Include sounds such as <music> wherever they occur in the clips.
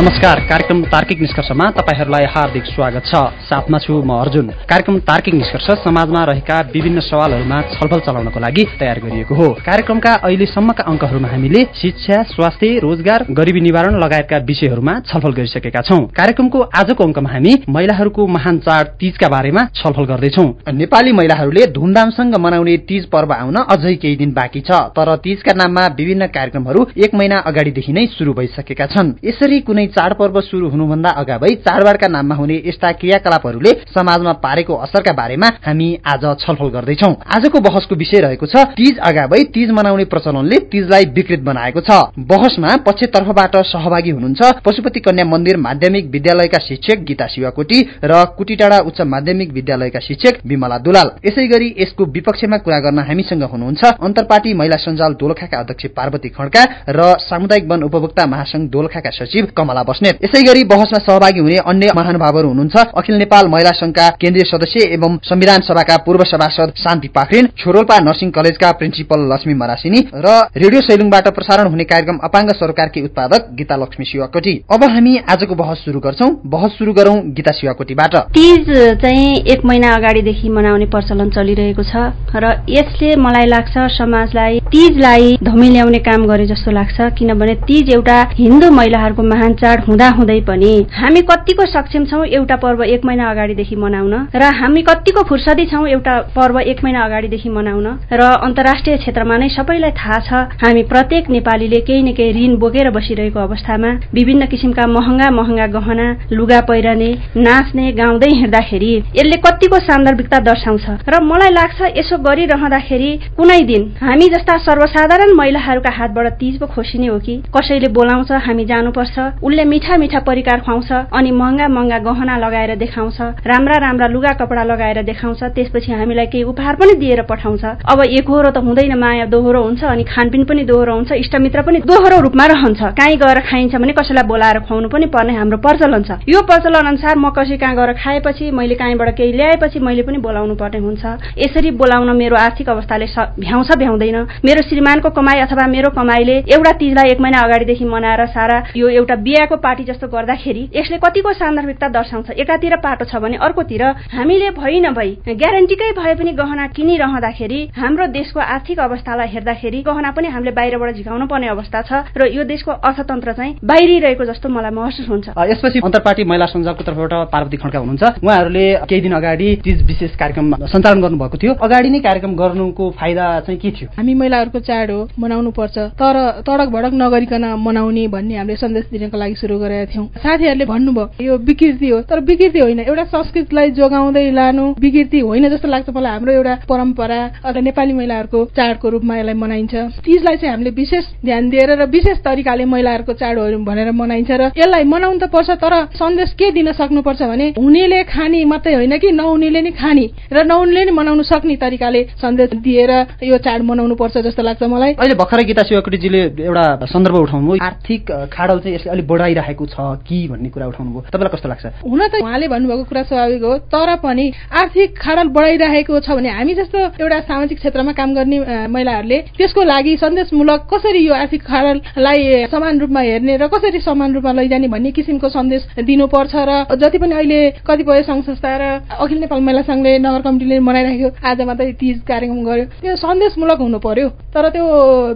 नमस्कार कार्यक्रम तार्किक निष्कर्षमा तपाईँहरूलाई हार्दिक स्वागत छ। साथमा छु म अर्जुन। कार्यक्रम तार्किक निष्कर्ष समाजमा रहेका विभिन्न सवालहरूमा छलफल चलाउनको लागि तयार गरिएको हो। कार्यक्रमका अहिलेसम्मका अङ्कहरूमा हामीले शिक्षा स्वास्थ्य रोजगार गरिबी निवारण लगायतका विषयहरूमा छलफल गरिसकेका छौं। कार्यक्रमको आजको अङ्कमा हामी महिलाहरूको महान चाड तीजका बारेमा छलफल गर्दैछौ। नेपाली महिलाहरूले धुमधामसँग मनाउने तीज पर्व आउन अझै केही दिन बाँकी छ तर तीजका नाममा विभिन्न कार्यक्रमहरू एक महिना अगाडिदेखि नै शुरू भइसकेका छन्। यसरी कुनै चाडपर्व शुरू हुनुभन्दा अगावै चाडबाडका नाममा हुने यस्ता क्रियाकलापहरूले समाजमा पारेको असरका बारेमा हामी आज छलफल गर्दैछौ। आजको बहसको विषय रहेको छ तीज अगावै तीज मनाउने प्रचलनले तीजलाई विकृत बनाएको छ। बहसमा पक्षतर्फबाट सहभागी हुनुहुन्छ पशुपति कन्या मन्दिर माध्यमिक विद्यालयका शिक्षक गीता शिवाकोटी र कुटिटाडा उच्च माध्यमिक विद्यालयका शिक्षक विमला दुलाल। यसै गरी यसको विपक्षमा कुरा गर्न हामीसँग हुनुहुन्छ अन्तर्पार्टी महिला सञ्जाल दोलखाका अध्यक्ष पार्वती खड्का र सामुदायिक वन उपभोक्ता महासंघ दोलखाका सचिव कमला बस्नेत। यसै गरी बहसमा सहभागी हुने अन्य महानुभावहरू हुनुहुन्छ। अखिल नेपाल महिला संघका केन्द्रीय सदस्य एवं संविधान सभाका पूर्व सभासद शान्ति पाखरिन छोरोल्पा नर्सिङ कलेजका प्रिन्सिपल लक्ष्मी मरासिनी र रेडियो सैलुङबाट प्रसारण हुने कार्यक्रम अपाङ्ग सरकारकी उत्पादक गीता लक्ष्मी शिवाकोटी। अब हामी आजको बहस शुरू गर्छौं। बहस शुरू गरौं गीता शिवाकोटीबाट। तीज चाहिँ एक महिना अगाडिदेखि मनाउने प्रचलन चलिरहेको छ र यसले मलाई लाग्छ समाजलाई तीजलाई धमिल्याउने काम गरे जस्तो लाग्छ। किनभने तीज एउटा हिन्दू महिलाहरूको महान चाड हुँदाहुँदै पनि हामी कतिको सक्षम छौँ एउटा पर्व एक महिना अगाडिदेखि मनाउन र हामी कतिको फुर्सदी छौँ एउटा पर्व एक महिना अगाडिदेखि मनाउन र अन्तर्राष्ट्रिय क्षेत्रमा नै सबैलाई थाहा छ हामी प्रत्येक नेपालीले केही न केही ऋण बोकेर बसिरहेको अवस्थामा विभिन्न किसिमका महँगा महँगा गहना लुगा पहिरने नाच्ने गाउँदै हिँड्दाखेरि यसले कतिको सान्दर्भिकता दर्शाउँछ र मलाई लाग्छ यसो गरिरहँदाखेरि कुनै दिन हामी जस्ता सर्वसाधारण महिलाहरूका हातबाट तीज पो खोसिने हो कि कसैले बोलाउँछ हामी जानुपर्छ उसले मिठा मिठा परिकार खुवाउँछ अनि महँगा महँगा गहना लगाएर देखाउँछ राम्रा राम्रा लुगा कपडा लगाएर देखाउँछ त्यसपछि हामीलाई केही उपहार पनि दिएर पठाउँछ। अब एकहोरो त हुँदैन माया दोहोरो हुन्छ अनि खानपिन पनि दोहोरो हुन्छ इष्टमित्र पनि दोहोरो रूपमा रहन्छ। कहीँ गएर खाइन्छ भने कसैलाई बोलाएर खुवाउनु पनि पर्ने हाम्रो प्रचलन छ। यो प्रचलन अनुसार म कसै कहाँ गएर खाएपछि मैले कहीँबाट केही ल्याएपछि मैले पनि बोलाउनु पर्ने हुन्छ। यसरी बोलाउन मेरो आर्थिक अवस्थाले भ्याउँछ भ्याउँदैन। मेरो श्रीमानको कमाई अथवा मेरो कमाईले एउटा तीजलाई एक महिना अगाडिदेखि मनाएर सारा यो एउटा बिहाको पार्टी जस्तो गर्दाखेरि यसले कतिको सान्दर्भिकता दर्शाउँछ? एकातिर पाटो छ भने अर्कोतिर? हामीले भइ नभई ग्यारेन्टीकै भए पनि गहना किनिरहँदाखेरि हाम्रो देशको आर्थिक अवस्थालाई हेर्दाखेरि गहना पनि हामीले बाहिरबाट झिकाउनु पर्ने अवस्था छ र यो देशको अर्थतन्त्र चाहिँ बाहिरिरहेको जस्तो मलाई महसुस हुन्छ। यसपछि अन्तर्पार्टी महिला सञ्जालको तर्फबाट पार्वती खड्का हुनुहुन्छ। उहाँहरूले केही दिन अगाडि तीज विशेष कार्यक्रम सञ्चालन गर्नुभएको थियो। अगाडि नै कार्यक्रम गर्नुको फाइदा चाहिँ के थियो? हामी महिलाहरूको चाड हो मनाउनु पर्छ। तर तडक भडक नगरिकन मनाउने भन्ने हामीले सन्देश दिनको लागि सुरु गरेका थियौँ। साथीहरूले भन्नुभयो यो विकृति हो। तर विकृति होइन। एउटा संस्कृतिलाई जोगाउँदै लानु विकृति होइन जस्तो लाग्छ मलाई। हाम्रो एउटा परम्परा अथवा नेपाली महिलाहरूको चाडको रूपमा यसलाई मनाइन्छ। तीजलाई चाहिँ हामीले विशेष ध्यान दिएर र विशेष तरिकाले महिलाहरूको चाड हो भनेर मनाइन्छ र यसलाई मनाउनु त पर्छ तर सन्देश के दिन सक्नुपर्छ भने हुनेले खाने मात्रै होइन कि नहुनेले नै खाने र नहुनेले नै मनाउनु सक्ने तरिकाले सन्देश दिएर यो चाड मनाउनु पर्छ जस्तो लाग्छ मलाई। अहिले भर्खरै गीता शिवकोटीजीले एउटा सन्दर्भ उठाउनु आर्थिक खाडल चाहिँ यसले अलिक बढाइरहेको छ कि भन्ने कुरा उठाउनु भयो? तपाईँलाई कस्तो लाग्छ? हुन त उहाँले भन्नुभएको कुरा स्वाभाविक हो तर पनि आर्थिक खाडल बढाइरहेको छ भने हामी जस्तो एउटा सामाजिक क्षेत्रमा काम गर्ने महिलाहरूले त्यसको लागि सन्देशमूलक कसरी यो आर्थिक खाडललाई समान रूपमा हेर्ने र कसरी समान रूपमा लैजाने भन्ने किसिमको सन्देश दिनुपर्छ र जति पनि अहिले कतिपय सङ्घ संस्था र अखिल नेपाल महिला सङ्घले नगर कमिटीले मनाइरहेको आज मात्रै तीज कार्यक्रम गर्यो त्यो सन्देशमूलक हुनु पर्यो। तर त्यो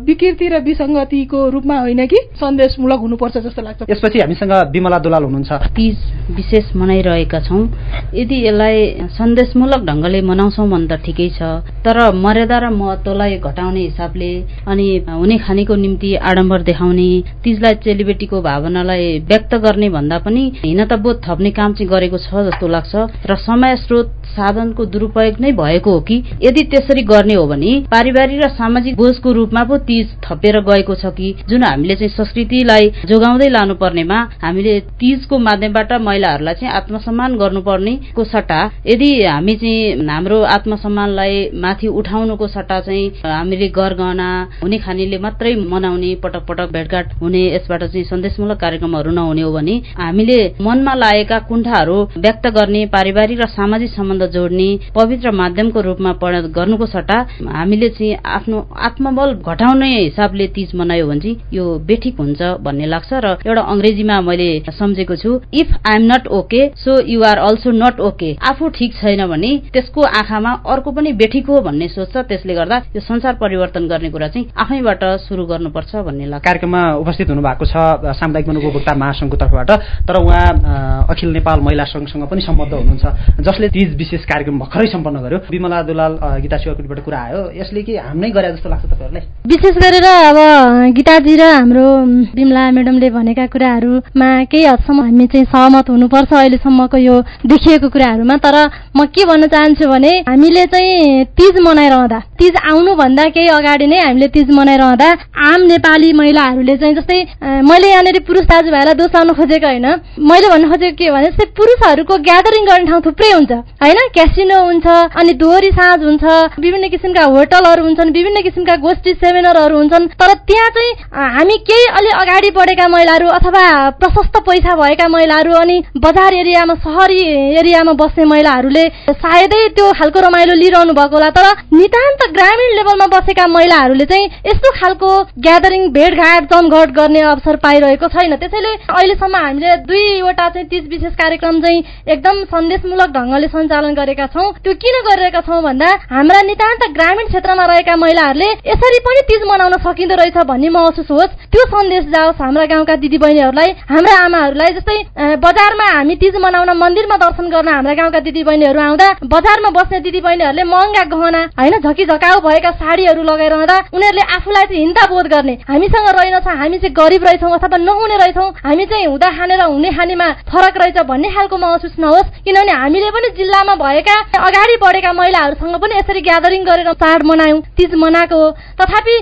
विकृति र विसङ्गतिको रूपमा होइन कि सन्देशमूलक हुनुपर्छ जस्तो लाग्छ। यसपछि हामीसँग विमला दुलाल हुनुहुन्छ। तीज विशेष मनाइरहेका छौँ। यदि यसलाई सन्देशमूलक ढङ्गले मनाउँछौँ भने त ठिकै छ। तर मर्यादा र महत्वलाई घटाउने हिसाबले अनि हुने खानेको निम्ति आडम्बर देखाउने तीजलाई चेलीबेटीको भावनालाई व्यक्त गर्ने भन्दा पनि हिनताबोध थप्ने काम चाहिँ गरेको छ जस्तो लाग्छ र समय स्रोत साधनको दुरुपयोग नै भएको हो कि? यदि त्यसरी गर्ने हो भने पारिवारिक र सामाजिक बोझको रूपमा पो तीज थपेर गएको छ कि? जुन हामीले चाहिँ संस्कृतिलाई जोगाउँदै लानु पर्नेमा हामीले तीजको माध्यमबाट महिलाहरूलाई चाहिँ आत्मसम्मान गर्नुपर्नेको सट्टा। यदि हामी चाहिँ हाम्रो आत्मसम्मानलाई माथि उठाउनुको सट्टा चाहिँ हामीले गरगहना हुने खानेले मात्रै मनाउने पटक पटक भेटघाट हुने यसबाट चाहिँ सन्देशमूलक कार्यक्रमहरू नहुने हो भने हामीले मनमा लागेका कुण्ठाहरू व्यक्त गर्ने पारिवारिक र सामाजिक सम्बन्ध जोड्ने पवित्र माध्यमको रूपमा परिणत गर्नुको सट्टा हामीले चाहिँ आफ्नो आत्मबल घटाउने हिसाबले तीज मनायो भने चाहिँ यो बेठिक हुन्छ भन्ने लाग्छ र एउटा अङ्ग्रेजीमा मैले सम्झेको छु if I am not okay so you are also not okay आफू ठिक छैन भने त्यसको आँखामा अर्को पनि बेठिक हो भन्ने सोच्छ त्यसले गर्दा यो संसार परिवर्तन गर्ने कुरा चाहिँ आफैबाट सुरु गर्नुपर्छ भन्ने लाग्छ। कार्यक्रममा उपस्थित हुनु भएको छ सामुदायिक उपभोक्ता महासंघको तर्फबाट तर उहाँ अखिल नेपाल महिला संघसँग पनि सम्बद्ध हुनुहुन्छ जसले तीज विशेष कार्यक्रम भर्खरै सम्पन्न गर्यो। विमला दुलाल गीता शिवकुटीबाट कुरा आयो। यसले कि हाम्रै गरे जस्तो लाग्छ तपाईँहरूलाई? विशेष गरेर अब गीताजी र हाम्रो विमला म्याडमले भनेका कुराहरूमा केही हदसम्म हामी चाहिँ सहमत हुनुपर्छ अहिलेसम्मको यो देखिएको कुराहरूमा। तर म के भन्न चाहन्छु भने हामीले चाहिँ तिज मनाइरहँदा तिज आउनुभन्दा केही अगाडि नै हामीले तिज मनाइरहँदा आम नेपाली महिलाहरूले चाहिँ जस्तै मैले यहाँनिर पुरुष दाजुभाइलाई दोष लाउन खोजेको होइन। मैले भन्न खोजेको के भने जस्तै पुरुषहरूको ग्यादरिङ गर्ने ठाउँ थुप्रै हुन्छ। होइन? क्यासिनो हुन्छ अनि दोहोरी साँझ हुन्छ विभिन्न किसिमका होटलहरू हुन्छन् विभिन्न किसिमका गोष्ठी सेमिनारहरू हुन्छन्। तर त्यहाँ चाहिँ हामी केही अलि अगाडि बढेका महिलाहरू अथवा प्रशस्त पैसा भएका महिलाहरू अनि बजार एरियामा सहरी एरियामा बस्ने महिलाहरूले सायदै त्यो खालको रमाइलो लिइरहनु भएको होला। तर नितान्त ग्रामीण लेभलमा बसेका महिलाहरूले चाहिँ यस्तो खालको ग्यादरिङ भेटघाट जमघट गर्ने अवसर पाइरहेको छैन। त्यसैले अहिलेसम्म हामीले दुईवटा चाहिँ तिज विशेष कार्यक्रम चाहिँ एकदम सन्देशमूलक ढङ्गले सञ्चालन गरेका छौँ। त्यो किन गरिरहेका छौँ भन्दा हाम्रा नितान्त ग्रामीण क्षेत्रमा रहेका महिलाहरूले यसरी पनि तिज मनाउन सकिँदो रहेछ भन्ने महसुस होस्। त्यो सन्देश जाओस् हाम्रा गाउँका दिदी बहिनीहरूलाई हाम्रा आमाहरूलाई जस्तै बजारमा हामी तिज मनाउन मन्दिरमा दर्शन गर्न हाम्रा गाउँका दिदी बहिनीहरू आउँदा बजारमा बस्ने दिदी बहिनीहरूले महँगा गहना होइन झकी झकाउ भएका साडीहरू लगाइरहँदा उनीहरूले आफूलाई चाहिँ हिन्दा बोध गर्ने। हामीसँग रहेनछ हामी चाहिँ गरिब रहेछौँ अथवा नहुने रहेछौँ हामी चाहिँ हुँदा खानेर हुने खानेमा फरक रहेछ भन्ने खालको महसुस नहोस् किनभने हामीले पनि जिल्लामा भएका अगाडि बढेका महिलाहरूसँग पनि यसरी ग्यादरिङ गरेर चाड मनायौँ तिज मनाएको हो। तथापि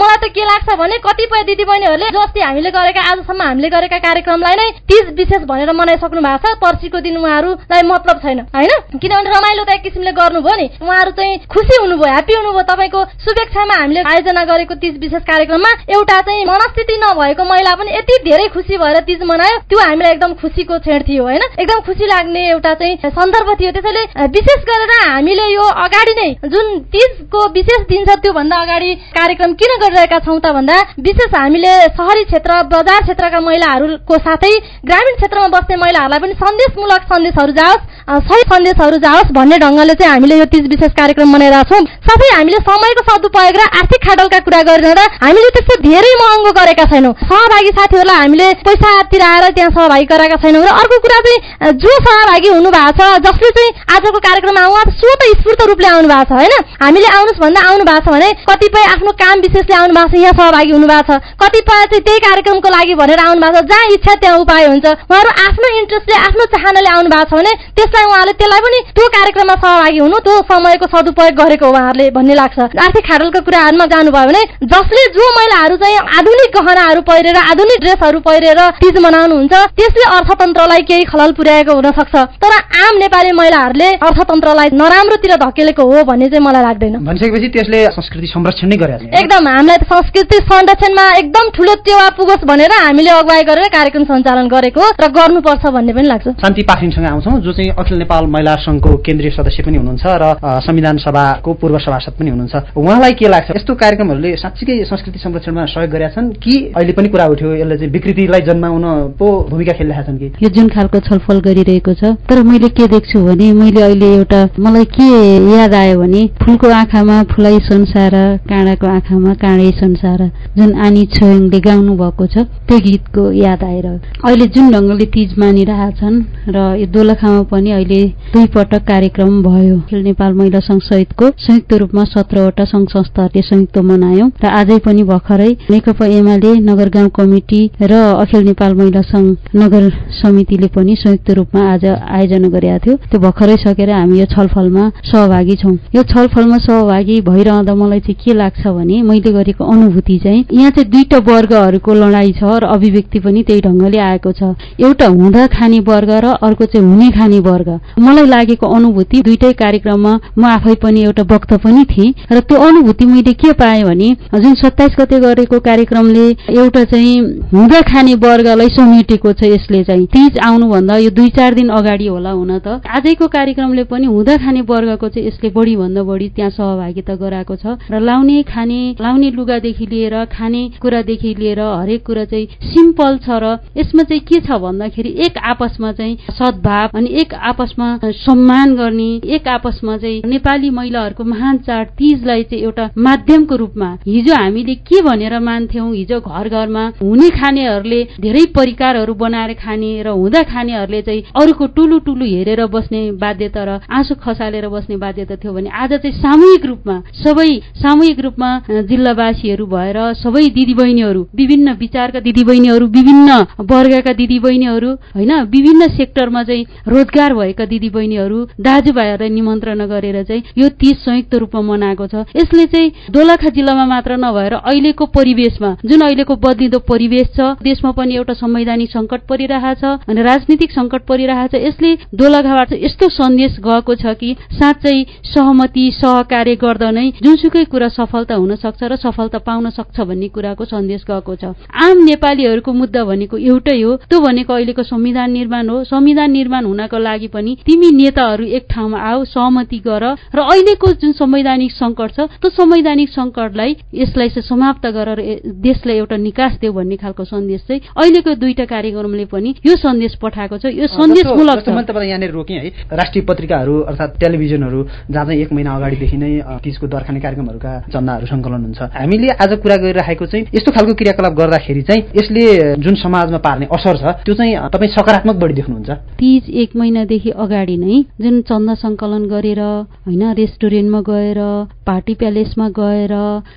मलाई त के लाग्छ भने कतिपय दिदी बहिनीहरूले जो अस्ति हामीले गरेका आजसम्म हामीले गरेका कार्यक्रमलाई नै तिज विशेष भनेर मनाइसक्नु भएको छ। पर्सिको दिन उहाँहरूलाई मतलब छैन। होइन? किनभने रमाइलो त एक किसिमले गर्नुभयो नि। उहाँहरू चाहिँ खुसी हुनुभयो ह्याप्पी हुनुभयो। तपाईँको शुभेच्छामा हामीले आयोजना गरेको तिज विशेष कार्यक्रममा एउटा चाहिँ मनस्थिति नभएको महिला पनि यति धेरै खुसी भएर तिज मनायो। त्यो हामीलाई एकदम खुसीको छेड थियो होइन? एकदम खुसी लाग्ने एउटा चाहिँ सन्दर्भ थियो। त्यसैले विशेष गरेर हामीले यो अगाडि नै जुन तिजको विशेष दिन छ त्योभन्दा अगाडि कार्यक्रम किन गरिरहेका छौँ त भन्दा विशेष हामीले सहरी क्षेत्र बजार क्षेत्रका महिलाहरूको साथै ग्रामीण क्षेत्रमा बस्ने महिलाहरूलाई पनि सन्देशमूलक सन्देशहरू जाओस् सही सन्देशहरू जाओस् भन्ने ढङ्गले चाहिँ हामीले यो तिज विशेष कार्यक्रम मनाइरहेको छौँ साथै हामीले समयको सदुपयोग र आर्थिक खाडलका कुरा गरिरहँदा हामीले त्यस्तो धेरै महँगो गरेका छैनौँ। सहभागी साथीहरूलाई हामीले पैसा तिराएर त्यहाँ सहभागी गराएका छैनौँ र अर्को कुरा चाहिँ जो सहभागी हुनु भएको छ जसले चाहिँ आजको कार्यक्रममा उहाँ स्वत स्फूर्त रूपले आउनु भएको छ होइन? हामीले आउनुहोस् भन्दा आउनु भएको छ भने कतिपय आफ्नो काम विशेषले आउनु भएको छ यहाँ सहभागी हुनु भएको छ। कतिपय चाहिँ त्यही कार्यक्रमको लागि भनेर आउनु भएको छ जहाँ इच्छा त्यहाँ उपाय हुन्छ। उहाँहरू आफ्नो इन्ट्रेस्टले आफ्नो चाहनाले आउनु भएको छ भने त्यसलाई उहाँले त्यसलाई पनि त्यो कार्यक्रममा सहभागी हुनु त्यो समयको सदुपयोग गरेको उहाँहरूले भन्ने लाग्छ। आर्थिक खाडलको कुराहरूमा जानुभयो भने जसले जो महिलाहरू चाहिँ आधुनिक गहनाहरू पहिरेर आधुनिक ड्रेसहरू पहिरेर तिज मनाउनुहुन्छ त्यसले अर्थतन्त्रलाई केही खलल पुर्याएको हुन सक्छ तर आम नेपाली महिलाहरूले अर्थतन्त्रलाई नराम्रोतिर धकेलेको हो भन्ने चाहिँ मलाई लाग्दैन। भनिसकेपछि त्यसले संस्कृति संरक्षण नै गरेको एकदम हामीलाई संस्कृति संरक्षणमा एकदम ठुलो टेवा पुगोस् भनेर हामीले अगुवाई गरेर कार्यक्रम सञ्चालन गरेको र गर्नुपर्छ भन्ने पनि लाग्छ। शान्ति पाखरिङसँग आउँछौँ जो चाहिँ अखिल नेपाल महिला संघको केन्द्रीय सदस्य पनि हुनुहुन्छ र संविधान सभाको पूर्व सभासद पनि हुनुहुन्छ। उहाँलाई के लाग्छ? यस्तो कार्यक्रमहरूले साँच्चीकै संस्कृति संरक्षणमा सहयोग गरेका छन् कि अहिले पनि कुरा उठ्यो यसले चाहिँ विकृतिलाई जन्माउन पो भूमिका खेलिरहेका छन् कि? यो जुन खालको छलफल गरिरहेको छ तर मैले के देख्छु भने मैले अहिले एउटा मलाई के याद आयो भने फुलको आँखामा फुलाइ संसार काँडाको आँखामा काँडै संसार जुन आनी छोयङले गाउनु भएको छ त्यो गीतको याद आएर अहिले जुन ढङ्गले तिज मानिरहेछन् र यो दोलखामा पनि अहिले दुई पटक कार्यक्रम भयो। अखिल नेपाल महिला संघ सहितको संयुक्त रूपमा सत्रवटा संघ संस्थाहरूले संयुक्त मनायौं र आजै पनि भर्खरै नेकपा एमाले नगर गाउँ कमिटी र अखिल नेपाल महिला संघ नगर समितिले पनि संयुक्त रूपमा आज आयोजना गरेका थियो। त्यो भर्खरै सकेर हामी यो छलफलमा सहभागी छौँ। यो छलफलमा सहभागी भइरहँदा मलाई चाहिँ के लाग्छ भने मैले गरेको अनुभूति चाहिँ यहाँ चाहिँ दुईटा वर्गहरूको लडाईँ छ र अभिव्यक्ति पनि त्यही ढङ्गले आएको छ। एउटा हुँदा खाने वर्ग र अर्को चाहिँ हुने खाने वर्ग। मलाई लागेको अनुभूति दुइटै कार्यक्रममा म आफै पनि एउटा वक्त पनि थिएँ र त्यो अनुभूति मैले के पाएँ भने जुन सत्ताइस गते गरेको कार्यक्रमले एउटा चाहिँ हुँदा खाने वर्गलाई समेटेको छ यसले चाहिँ। तिज आउनुभन्दा यो दुई चार दिन अगाडि होला हुन त। आजैको कार्यक्रमले पनि हुँदा खाने वर्गको चाहिँ यसले बढी भन्दा बढी त्यहाँ सहभागिता गराएको छ र लाउने खाने लाउने लुगादेखि लिएर खाने कुरादेखि लिएर हरेक कुरा चाहिँ सिम्पल छ र यसमा चाहिँ के छ भन्दाखेरि एक आपसमा चाहिँ सद्भाव अनि एक आपसमा सम्मान गर्ने एक आपसमा चाहिँ नेपाली महिलाहरूको महान चाड तिजलाई चाहिँ एउटा माध्यमको रूपमा हिजो हामीले के भनेर मान्थ्यौँ? हिजो घर घरमा हुने खानेहरूले धेरै परिकारहरू बनाएर खाने र हुँदा खानेहरूले चाहिँ अरूको टुलु टुलु हेरेर बस्ने बाध्यता र आँसु खसालेर बस्ने बाध्यता थियो भने आज चाहिँ सामूहिक रूपमा सबै सामूहिक रूपमा जिल्लावासीहरू भएर सबै दिदीबहिनीहरू विभिन्न विचारका दिदीबहिनीहरू विभिन्न वर्गका दिदीबहिनीहरू होइन विभिन्न सेक्टरमा चाहिँ रोजगार भएका दिदीबहिनीहरू दाजुभाइहरूलाई निमन्त्रणा गरेर चाहिँ यो तीज संयुक्त रूपमा मनाएको छ। यसले चाहिँ दोलखा जिल्लामा मात्र नभएर अहिलेको परिवेशमा जुन अहिलेको बदलिँदो परिवेश छ देशमा पनि एउटा संवैधानिक सङ्कट परिरहेछ अनि राजनीतिक सङ्कट परिरहेछ यसले दोलखाबाट यस्तो सन्देश गएको छ कि साँच्चै सहमति सहकार्य गर्दा नै जुनसुकै कुरा सफलता हुन सक्छ र सफलता पाउन सक्छ भन्ने कुराको सन्देश गएको छ। आम नेपालीहरूको मुद्दा भनेको एउटै हो। त्यो भनेको अहिलेको संविधान निर्माण हो। संविधान निर्माण हुनको लागि पनि तिमी नेताहरू एक ठाउँमा आऊ सहमति गर। र अहिलेको जुन संवैधानिक सङ्कट छ त्यो संवैधानिक सङ्कटलाई यसलाई चाहिँ समाप्त गरेर देशलाई एउटा निकास देऊ भन्ने खालको सन्देश चाहिँ अहिलेको दुईटा कार्यक्रमले पनि यो सन्देश पठाएको छ। यो सन्देशमूलक छ। तपाईँलाई यहाँनिर रोकेँ है राष्ट्रिय पत्रिकाहरू अर्थात् टेलिभिजनहरू जहाँ चाहिँ एक महिना अगाडिदेखि नै तिजको दर्खाने कार्यक्रमहरूका चन्दाहरू सङ्कलन हुन्छ। हामीले आज कुरा गरिरहेको चाहिँ यस्तो खालको क्रियाकलाप गर्दाखेरि चाहिँ यसले जुन समाजमा पार्ने असर छ त्यो चाहिँ तपाईँ सकारात्मक बढी देख्नुहुन्छ। तिज एक महिनादेखि अगाडि नै जुन चन्दा सङ्कलन गरेर होइन रेस्टुरेन्टमा गएर पार्टी प्यालेसमा गएर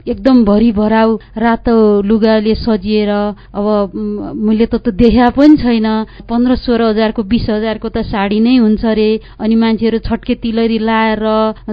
एकदम भरि भराउ रातो लुगाले सजिएर अब मैले त देखा पनि छैन। पन्ध्र सोह्र हजारको बिस हजारको त साडी नै हुन्छ अरे अनि मान्छेहरू छट्के तिलरी लाएर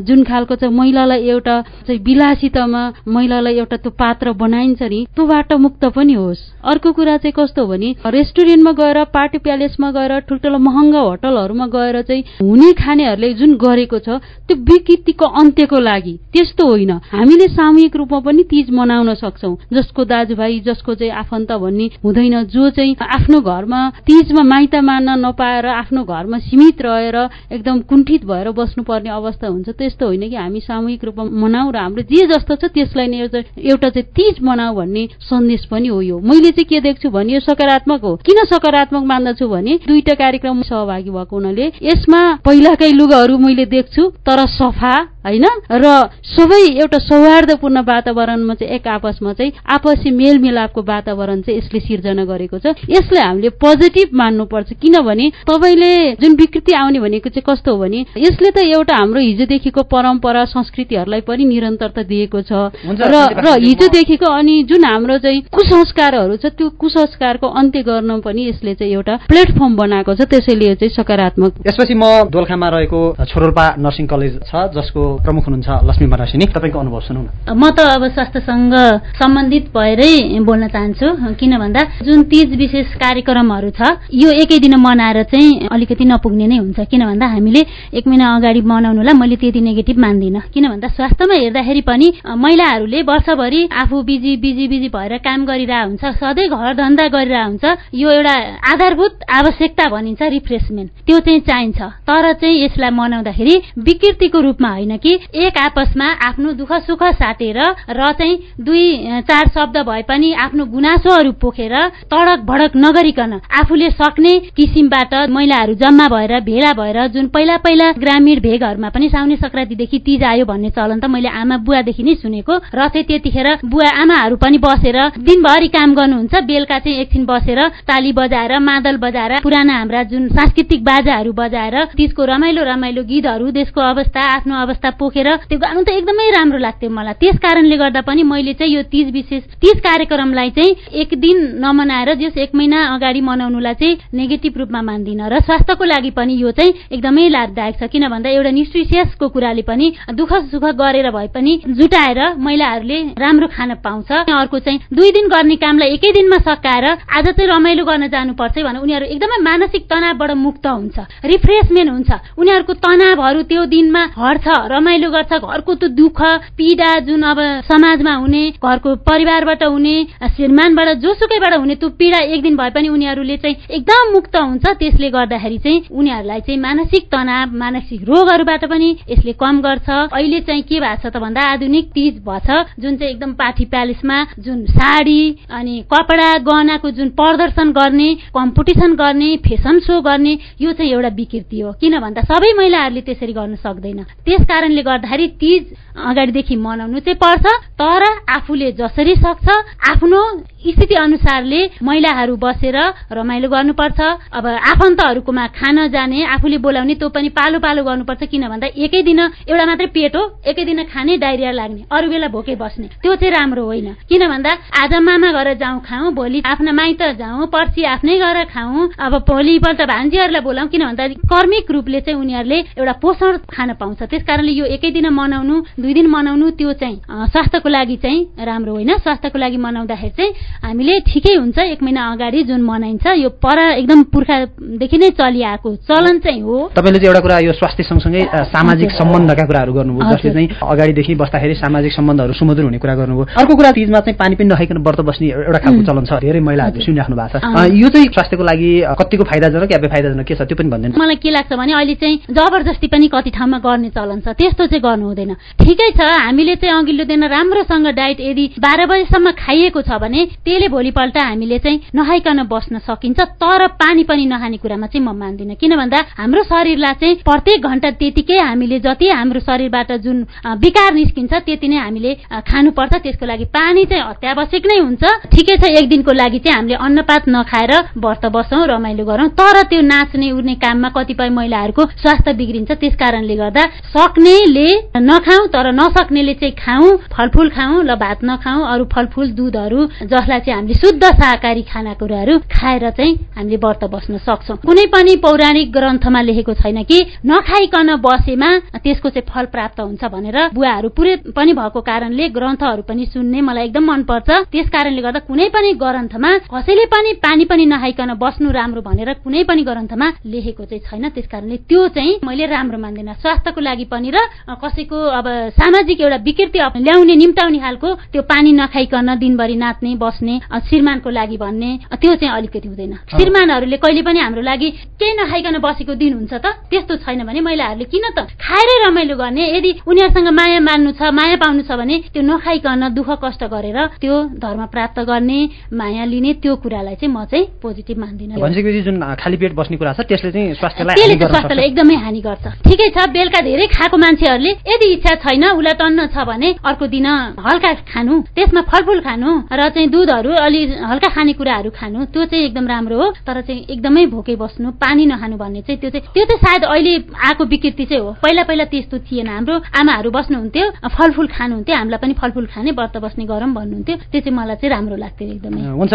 जुन खालको चाहिँ महिलालाई एउटा चाहिँ विलासितामा महिलालाई एउटा त्यो पात्र बनाइन्छ नि त्योबाट मुक्त पनि होस्। अर्को कुरा चाहिँ कस्तो भने रेस्टुरेन्टमा गएर पार्टी प्यालेसमा गएर ठुल्ठुलो महँगा होटलहरूमा गएर चाहिँ हुने खानेहरूले जुन गरेको छ त्यो विकृतिको अन्त्यको लागि त्यस्तो होइन। हामीले सामूहिक रूपमा पनि तिज मनाउन सक्छौ। जसको दाजुभाइ जसको चाहिँ आफन्त भन्ने हुँदैन जो चाहिँ आफ्नो घरमा तिजमा माइत मान्न नपाएर आफ्नो घरमा सीमित रहेर एकदम कुण्ठित भएर बस्नुपर्ने अवस्था हुन्छ त्यस्तो होइन कि हामी सामूहिक रूपमा मनाऊ र हाम्रो जे जस्तो छ त्यसलाई नै एउटा चाहिँ तिज मनाऊ भन्ने सन्देश पनि हो यो। मैले चाहिँ के देख्छु भने यो सकारात्मक हो। किन सकारात्मक मान्दछु भने? दुईटा कार्यक्रम सहभागी भएको हुनाले यसमा पहिलाकै लुगाहरू मैले देख्छु तर सफा होइन? र सबै एउटा सौहार्दपूर्ण वातावरणमा चाहिँ एक आपसमा चाहिँ आपसी मेलमिलापको वातावरण चाहिँ यसले सिर्जना गरेको छ। यसलाई हामीले पोजिटिभ मान्नुपर्छ। किनभने तपाईँले जुन विकृति आउने भनेको चाहिँ कस्तो हो भने यसले त एउटा हाम्रो हिजोदेखिको परम्परा संस्कृतिहरूलाई पनि निरन्तरता दिएको छ। र र हिजोदेखिको अनि जुन हाम्रो चाहिँ कुसंस्कारहरू छ त्यो कुसंस्कारको अन्त्य गर्न पनि यसले चाहिँ एउटा प्लेटफर्म बनाएको छ। त्यसैले यो चाहिँ सकारात्मक यसपछि म दोलखामा रहेको छोरोल्पा नर्सिङ कलेज छ जसको प्रमुख हुनुहुन्छ लक्ष्मी मरासिनी तपाईँको अनुभव सुनौ न। म त अब स्वास्थ्यसँग सम्बन्धित भएरै बोल्न चाहन्छु किन भन्दा जुन तिज विशेष कार्यक्रमहरू छ यो एकै दिन मनाएर चाहिँ अलिकति नपुग्ने नै हुन्छ। किन भन्दा हामीले एक महिना अगाडि मनाउनुलाई मैले त्यति नेगेटिभ मान्दिनँ। किन भन्दा स्वास्थ्यमा हेर्दाखेरि पनि महिलाहरूले वर्षभरि आफू बिजी बिजी बिजी भएर काम गरिरह हुन्छ सधैँ घर धन्दा गरिरह हुन्छ। यो एउटा आधारभूत आवश्यकता भनिन्छ रिफ्रेसमेन्ट। त्यो चाहिँ चाहिन्छ। तर चाहिँ यसलाई मनाउँदाखेरि विकृतिको रूपमा होइन कि एक आपसमा आफ्नो दुःख सुख साटेर र चाहिँ दुई चार शब्द भए पनि आफ्नो गुनासोहरू पोखेर तडक भडक नगरिकन आफूले सक्ने किसिमबाट महिलाहरू जम्मा भएर भेला भएर जुन पहिला पहिला ग्रामीण भेगहरूमा पनि साउने संक्रान्तिदेखि तिज आयो भन्ने चलन त मैले आमा बुवादेखि नै सुनेको र चाहिँ त्यतिखेर बुवा आमाहरू पनि बसेर दिनभरि काम गर्नुहुन्छ बेलुका चाहिँ एकछिन बसेर ताली बजाएर मादल बजाएर पुराना हाम्रा जुन सांस्कृतिक बाजाहरू बजाएर तिजको रमाइलो रमाइलो गीतहरू देशको अवस्था आफ्नो अवस्था पोखेर त्यो गाउनु त एकदमै राम्रो लाग्थ्यो मलाई। त्यस कारणले गर्दा पनि मैले चाहिँ यो तिज विशेष तिज कार्यक्रमलाई चाहिँ एक दिन नमनाएर जस एक महिना अगाडि मनाउनुलाई चाहिँ नेगेटिभ रूपमा मान्दिनँ र स्वास्थ्यको लागि पनि यो चाहिँ एकदमै लाभदायक छ। किन भन्दा एउटा निश्चिसियसको कुराले पनि दुःख सुख गरेर भए पनि जुटाएर महिलाहरूले राम्रो खान पाउँछ। अर्को चाहिँ दुई दिन गर्ने कामलाई एकै दिनमा सकाएर आज चाहिँ रमाइलो गर्न जानुपर्छ भने उनीहरू एकदमै मानसिक तनावबाट मुक्त हुन्छ। रिफ्रेसमेन्ट हुन्छ। उनीहरूको तनावहरू त्यो दिनमा हट्छ र रमाइलो गर्छ घरको त्यो दुःख पीडा जुन अब समाजमा हुने घरको परिवारबाट हुने श्रीमानबाट जोसुकैबाट हुने त्यो पीडा एक दिन भए पनि उनीहरूले चाहिँ एकदम मुक्त हुन्छ। त्यसले गर्दाखेरि चाहिँ उनीहरूलाई चाहिँ मानसिक तनाव मानसिक रोगहरूबाट पनि यसले कम गर्छ। अहिले चाहिँ के भएको छ त भन्दा आधुनिक तिज भएछ जुन चाहिँ एकदम पाठी प्यालेसमा जुन साडी अनि कपडा गहनाको जुन प्रदर्शन गर्ने कम्पिटिसन गर्ने फेसन सो गर्ने यो चाहिँ एउटा विकृति हो। किन भन्दा सबै महिलाहरूले त्यसरी गर्न सक्दैन। त्यस कारणले गर्दाखेरि तीज अगाडिदेखि मनाउनु चाहिँ पर्छ तर आफूले जसरी सक्छ आफ्नो स्थिति अनुसारले महिलाहरू बसेर रमाइलो गर्नुपर्छ। अब आफन्तहरूकोमा खान जाने आफूले बोलाउने त्यो पनि पालो पालो गर्नुपर्छ किन भन्दा एकै दिन एउटा मात्रै पेट हो एकै दिन खाने डाइरिया लाग्ने अरू बेला भोकै बस्ने त्यो चाहिँ राम्रो होइन। किन भन्दा आज मामा घर जाउँ खाउँ भोलि आफ्ना माइत जाउँ पर्सि आफ्नै घर खाउँ अब भोलिपल्ट भान्जीहरूलाई बोलाउँ किन भन्दा कर्मिक रूपले चाहिँ उनीहरूले एउटा पोषण खान पाउँछ। त्यस कारणले यो एकै दिन मनाउनु दुई दिन मनाउनु त्यो चाहिँ स्वास्थ्यको लागि चाहिँ राम्रो होइन। स्वास्थ्यको लागि मनाउँदाखेरि चाहिँ हामीले ठिकै हुन्छ एक महिना अगाडि जुन मनाइन्छ यो पर एकदम पुर्खादेखि नै चलिआएको चलन चाहिँ हो। तपाईँले चाहिँ एउटा कुरा यो स्वास्थ्य सँगसँगै सामाजिक सम्बन्धका कुराहरू गर्नुभयो जसले चाहिँ अगाडिदेखि बस्दाखेरि सामाजिक सम्बन्धहरू सुमधुर हुने कुरा गर्नुभयो। अर्को कुरा तिजमा चाहिँ पानी पनि नखाइकन व्रत बस्ने एउटा खालको चलन छ। धेरै महिलाहरूले सुनिराख्नु भएको छ। यो चाहिँ स्वास्थ्यको लागि कतिको फाइदाजनक या बेफाइदाजनक के छ त्यो पनि भनिदिनु। मलाई के लाग्छ भने अहिले चाहिँ जबरजस्ती पनि कति ठाउँमा गर्ने चलन छ त्यस्तो चाहिँ गर्नु हुँदैन। ठिकै छ हामीले चाहिँ अघिल्लो दिन राम्रोसँग डाइट यदि बाह्र बजीसम्म खाइएको छ भने त्यसले भोलिपल्ट हामीले चाहिँ नखाइकन बस्न सकिन्छ तर पानी पनि नखाने कुरामा चाहिँ म मान्दिनँ। किन भन्दा हाम्रो शरीरलाई चाहिँ प्रत्येक घन्टा त्यतिकै हामीले जति हाम्रो शरीरबाट जुन विकार निस्किन्छ त्यति नै हामीले खानुपर्छ। त्यसको लागि पानी चाहिँ अत्यावश्यक नै हुन्छ। ठिकै छ एक दिनको लागि चाहिँ हामीले अन्नपात नखाएर व्रत बसौँ रमाइलो गरौँ। तर त्यो नाच्ने उड्ने काममा कतिपय महिलाहरूको स्वास्थ्य बिग्रिन्छ। त्यस कारणले गर्दा सक्नेले नखाउँ तर नसक्नेले चाहिँ खाउँ फलफुल खाउँ ल भात नखाउँ अरू फलफुल दुधहरू जसलाई चाहिँ हामीले शुद्ध शाकाहारी खानेकुराहरू खाएर चाहिँ हामीले व्रत बस्न सक्छौँ। कुनै पनि पौराणिक ग्रन्थमा लेखेको छैन कि नखाइकन बसेमा त्यसको चाहिँ फल प्राप्त हुन्छ भनेर बुवाहरू पुरै पनि भएको कारणले ग्रन्थहरू पनि सुन्ने मलाई एकदम मनपर्छ। त्यस कारणले गर्दा कुनै पनि ग्रन्थमा कसैले पनि पानी पनि नखाइकन बस्नु राम्रो भनेर कुनै पनि ग्रन्थमा लेखेको चाहिँ छैन। त्यस कारणले त्यो चाहिँ मैले राम्रो मान्दिनँ। स्वास्थ्यको लागि पनि र कसैको अब सामाजिक एउटा विकृति ल्याउने निम्ताउने खालको त्यो पानी नखाइकन दिनभरि नाच्ने बस्ने श्रीमानको लागि भन्ने त्यो चाहिँ अलिकति हुँदैन। श्रीमानहरूले कहिले पनि हाम्रो लागि केही नखाइकन बसेको दिन हुन्छ त? त्यस्तो छैन भने महिलाहरूले किन त खाएरै रमाइलो गर्ने? यदि उनीहरूसँग माया मान्नु छ माया पाउनु छ भने त्यो नखाइकन दुःख कष्ट गरेर त्यो धर्म प्राप्त गर्ने माया लिने त्यो कुरालाई चाहिँ म चाहिँ पोजिटिभ मान्दिनँ। जुन खाली पेट बस्ने कुरा छ त्यसले चाहिँ स्वास्थ्यलाई स्वास्थ्यलाई एकदमै हानि गर्छ। ठिकै छ बेलुका धेरै खाएको मान्छेहरूले यदि इच्छा छैन उसलाई टन्न छ भने अर्को दिन हल्का खानु त्यसमा फलफुल खानु र चाहिँ दुधहरू अलि हल्का खानेकुराहरू खानु त्यो चाहिँ एकदम राम्रो हो। तर चाहिँ एकदमै भोकै बस्नु पानी नखानु भन्ने चाहिँ त्यो चाहिँ त्यो चाहिँ सायद अहिले आएको विकृति चाहिँ हो। पहिला पहिला त्यस्तो थिएन। हाम्रो आमाहरू बस्नुहुन्थ्यो फलफुल खानुहुन्थ्यो हामीलाई पनि फलफुल खाने व्रत बस्ने गरौँ भन्नुहुन्थ्यो। त्यो चाहिँ मलाई चाहिँ राम्रो लाग्थ्यो एकदमै। हुन्छ।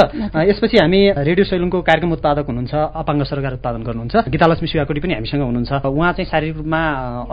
यसपछि हामी रेडियो सैलुङको कार्यक्रम उत्पादक हुनुहुन्छ अपाङ्ग सरकार उत्पादन गर्नुहुन्छ। गीतालक्ष्मी शिवाकोटी पनि हामीसँग हुनुहुन्छ। उहाँ चाहिँ शारीरिक रूपमा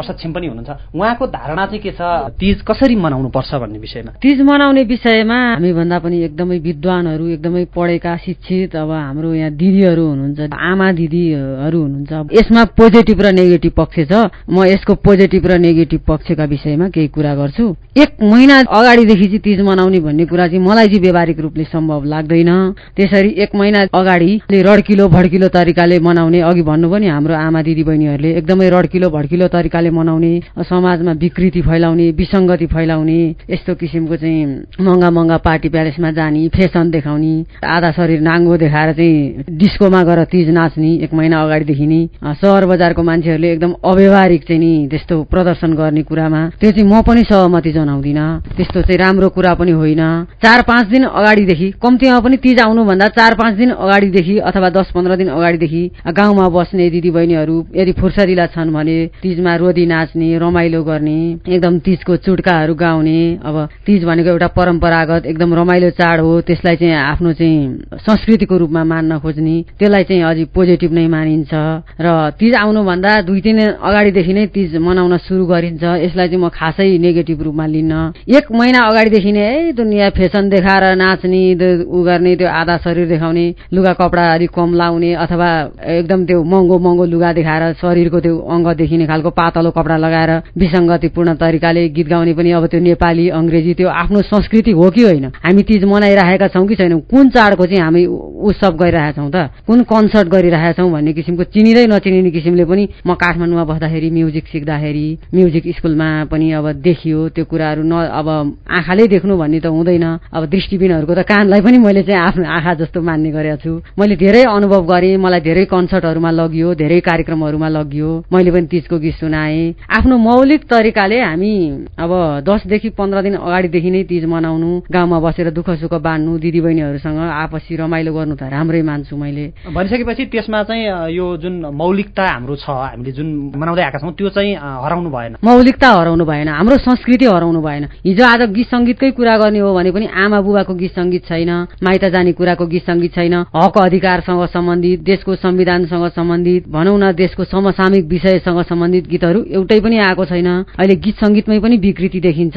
असक्षम पनि हुनुहुन्छ। उहाँको धारणा चाहिँ के छ तिज कसरी मनाउनु पर्छ भन्ने विषयमा? तिज मनाउने विषयमा हामी भन्दा पनि एकदमै विद्वानहरू एकदमै पढेका शिक्षित अब हाम्रो यहाँ दिदीहरू हुनुहुन्छ आमा दिदीहरू हुनुहुन्छ। यसमा पोजिटिभ र नेगेटिभ पक्ष छ। म यसको पोजिटिभ र नेगेटिभ पक्षका विषयमा केही कुरा गर्छु। एक महिना अगाडिदेखि चाहिँ तिज मनाउने भन्ने कुरा चाहिँ मलाई चाहिँ व्यावहारिक रूपले सम्भव लाग्दैन। त्यसरी एक महिना अगाडि रड्किलो भड्किलो तरिकाले मनाउने अघि भन्नु पनि हाम्रो आमा दिदी बहिनीहरूले एकदमै रड्किलो भड्किलो तरिकाले मनाउने समाजमा विकृति फैलाउने विसङ्गति फैलाउने यस्तो किसिमको चाहिँ महँगा महँगा पार्टी प्यालेसमा जाने फेसन देखाउने आधा शरीर नाङ्गो देखाएर चाहिँ डिस्कोमा गएर तिज नाच्ने एक महिना अगाडिदेखि नै सहर बजारको मान्छेहरूले एकदम अव्यवहारिक चाहिँ नि त्यस्तो प्रदर्शन गर्ने कुरामा त्यो चाहिँ म पनि सहमति जनाउँदिन। त्यस्तो चाहिँ राम्रो कुरा पनि होइन। चार पाँच दिन अगाडिदेखि कम्तीमा पनि तिज आउनुभन्दा चार पाँच दिन अगाडिदेखि अथवा दस पन्ध्र दिन अगाडिदेखि गाउँमा बस्ने दिदी बहिनीहरू यदि फुर्सदिला छन् भने तिजमा रोदी नाच्ने रमाइलो गर्ने एकदम तिजको चुड्काहरू गाउने अब तिज भनेको एउटा परम्परागत एकदम रमाइलो चाड हो त्यसलाई चाहिँ आफ्नो चाहिँ संस्कृतिको रूपमा मान्न खोज्ने त्यसलाई चाहिँ अझै पोजिटिभ नै मानिन्छ। र तिज आउनुभन्दा दुई तिन अगाडिदेखि नै तिज मनाउन सुरु गरिन्छ यसलाई चाहिँ म खासै नेगेटिभ रूपमा लिन्न। एक महिना अगाडिदेखि नै है दुनियाँ फेसन देखाएर नाच्ने उ गर्ने त्यो आधा शरीर देखाउने लुगा कपडा अलिक कम लाउने अथवा एकदम त्यो महँगो महँगो लुगा देखाएर शरीरको त्यो अङ्ग देखिने खालको पातलो कपडा लगाएर विसङ्गतिपूर्ण तरिकाले गीत गाउने पनि अब त्यो नेपाली अङ्ग्रेजी त्यो आफ्नो संस्कृति हो कि होइन? हामी तिज मनाइरहेका छौँ कि छैनौँ? कुन चाडको चाहिँ हामी उत्सव गरिरहेका छौँ त? कुन कन्सर्ट गरिरहेका छौँ भन्ने किसिमको चिनिँदै नचिनिने किसिमले पनि म काठमाडौँमा बस्दाखेरि म्युजिक सिक्दाखेरि म्युजिक स्कुलमा पनि अब देखियो त्यो कुराहरू न अब आँखाले देख्नु भन्ने त हुँदैन। अब दृष्टिबिनहरूको त कानलाई पनि मैले चाहिँ आफ्नो आँखा जस्तो मान्ने गरेको छु। मैले धेरै अनुभव गरेँ मलाई धेरै कन्सर्टहरूमा लगियो धेरै कार्यक्रमहरूमा लगियो। मैले पनि तिजको गीत सुनाएँ। आफ्नो मौलिक तरिकाले हामी अब दसदेखि पन्ध्र दिन अगाडिदेखि नै तिज मनाउनु गाउँमा बसेर दुःख सुख बाँड्नु दिदीबहिनीहरूसँग आपसी रमाइलो गर्नु त राम्रै मान्छु मैले। भनिसकेपछि त्यसमा चाहिँ यो जुन मौलिकता हाम्रो छ हामीले जुन मनाउँदै आएका छौँ त्यो चाहिँ हराउनु भएन। मौलिकता हराउनु भएन हाम्रो संस्कृति हराउनु भएन। हिजो आज गीत सङ्गीतकै कुरा गर्ने हो भने पनि आमा बुबाको गीत सङ्गीत छैन माइत जाने कुराको गीत सङ्गीत छैन हक अधिकारसँग सम्बन्धित देशको संविधानसँग सम्बन्धित भनौँ न देशको समसामयिक विषयसँग सम्बन्धित गीतहरू एउटै पनि आएको छैन। अहिले गीत सङ्गीतमै पनि विकृति देखिन्छ।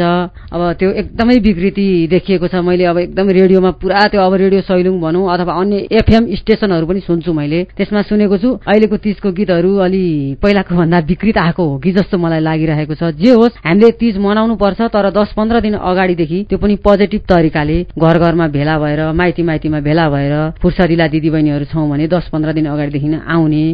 अब त्यो एकदमै विकृति देखिएको छ। मैले अब एकदम रेडियोमा पुरा त्यो अब रेडियो सैलुङ भनौँ अथवा अन्य एफएम स्टेसनहरू पनि सुन्छु मैले। त्यसमा सुनेको छु अहिलेको तिजको गीतहरू अलि पहिलाको भन्दा विकृत आएको हो कि जस्तो मलाई लागिरहेको छ। जे होस् हामीले तिज मनाउनु पर्छ तर दस पन्ध्र दिन अगाडिदेखि त्यो पनि पोजिटिभ तरिकाले घर घरमा भेला भएर माइती माइतीमा भेला भएर फुर्सदिला दिदीबहिनीहरू छौँ भने दस पन्ध्र दिन अगाडिदेखि आउने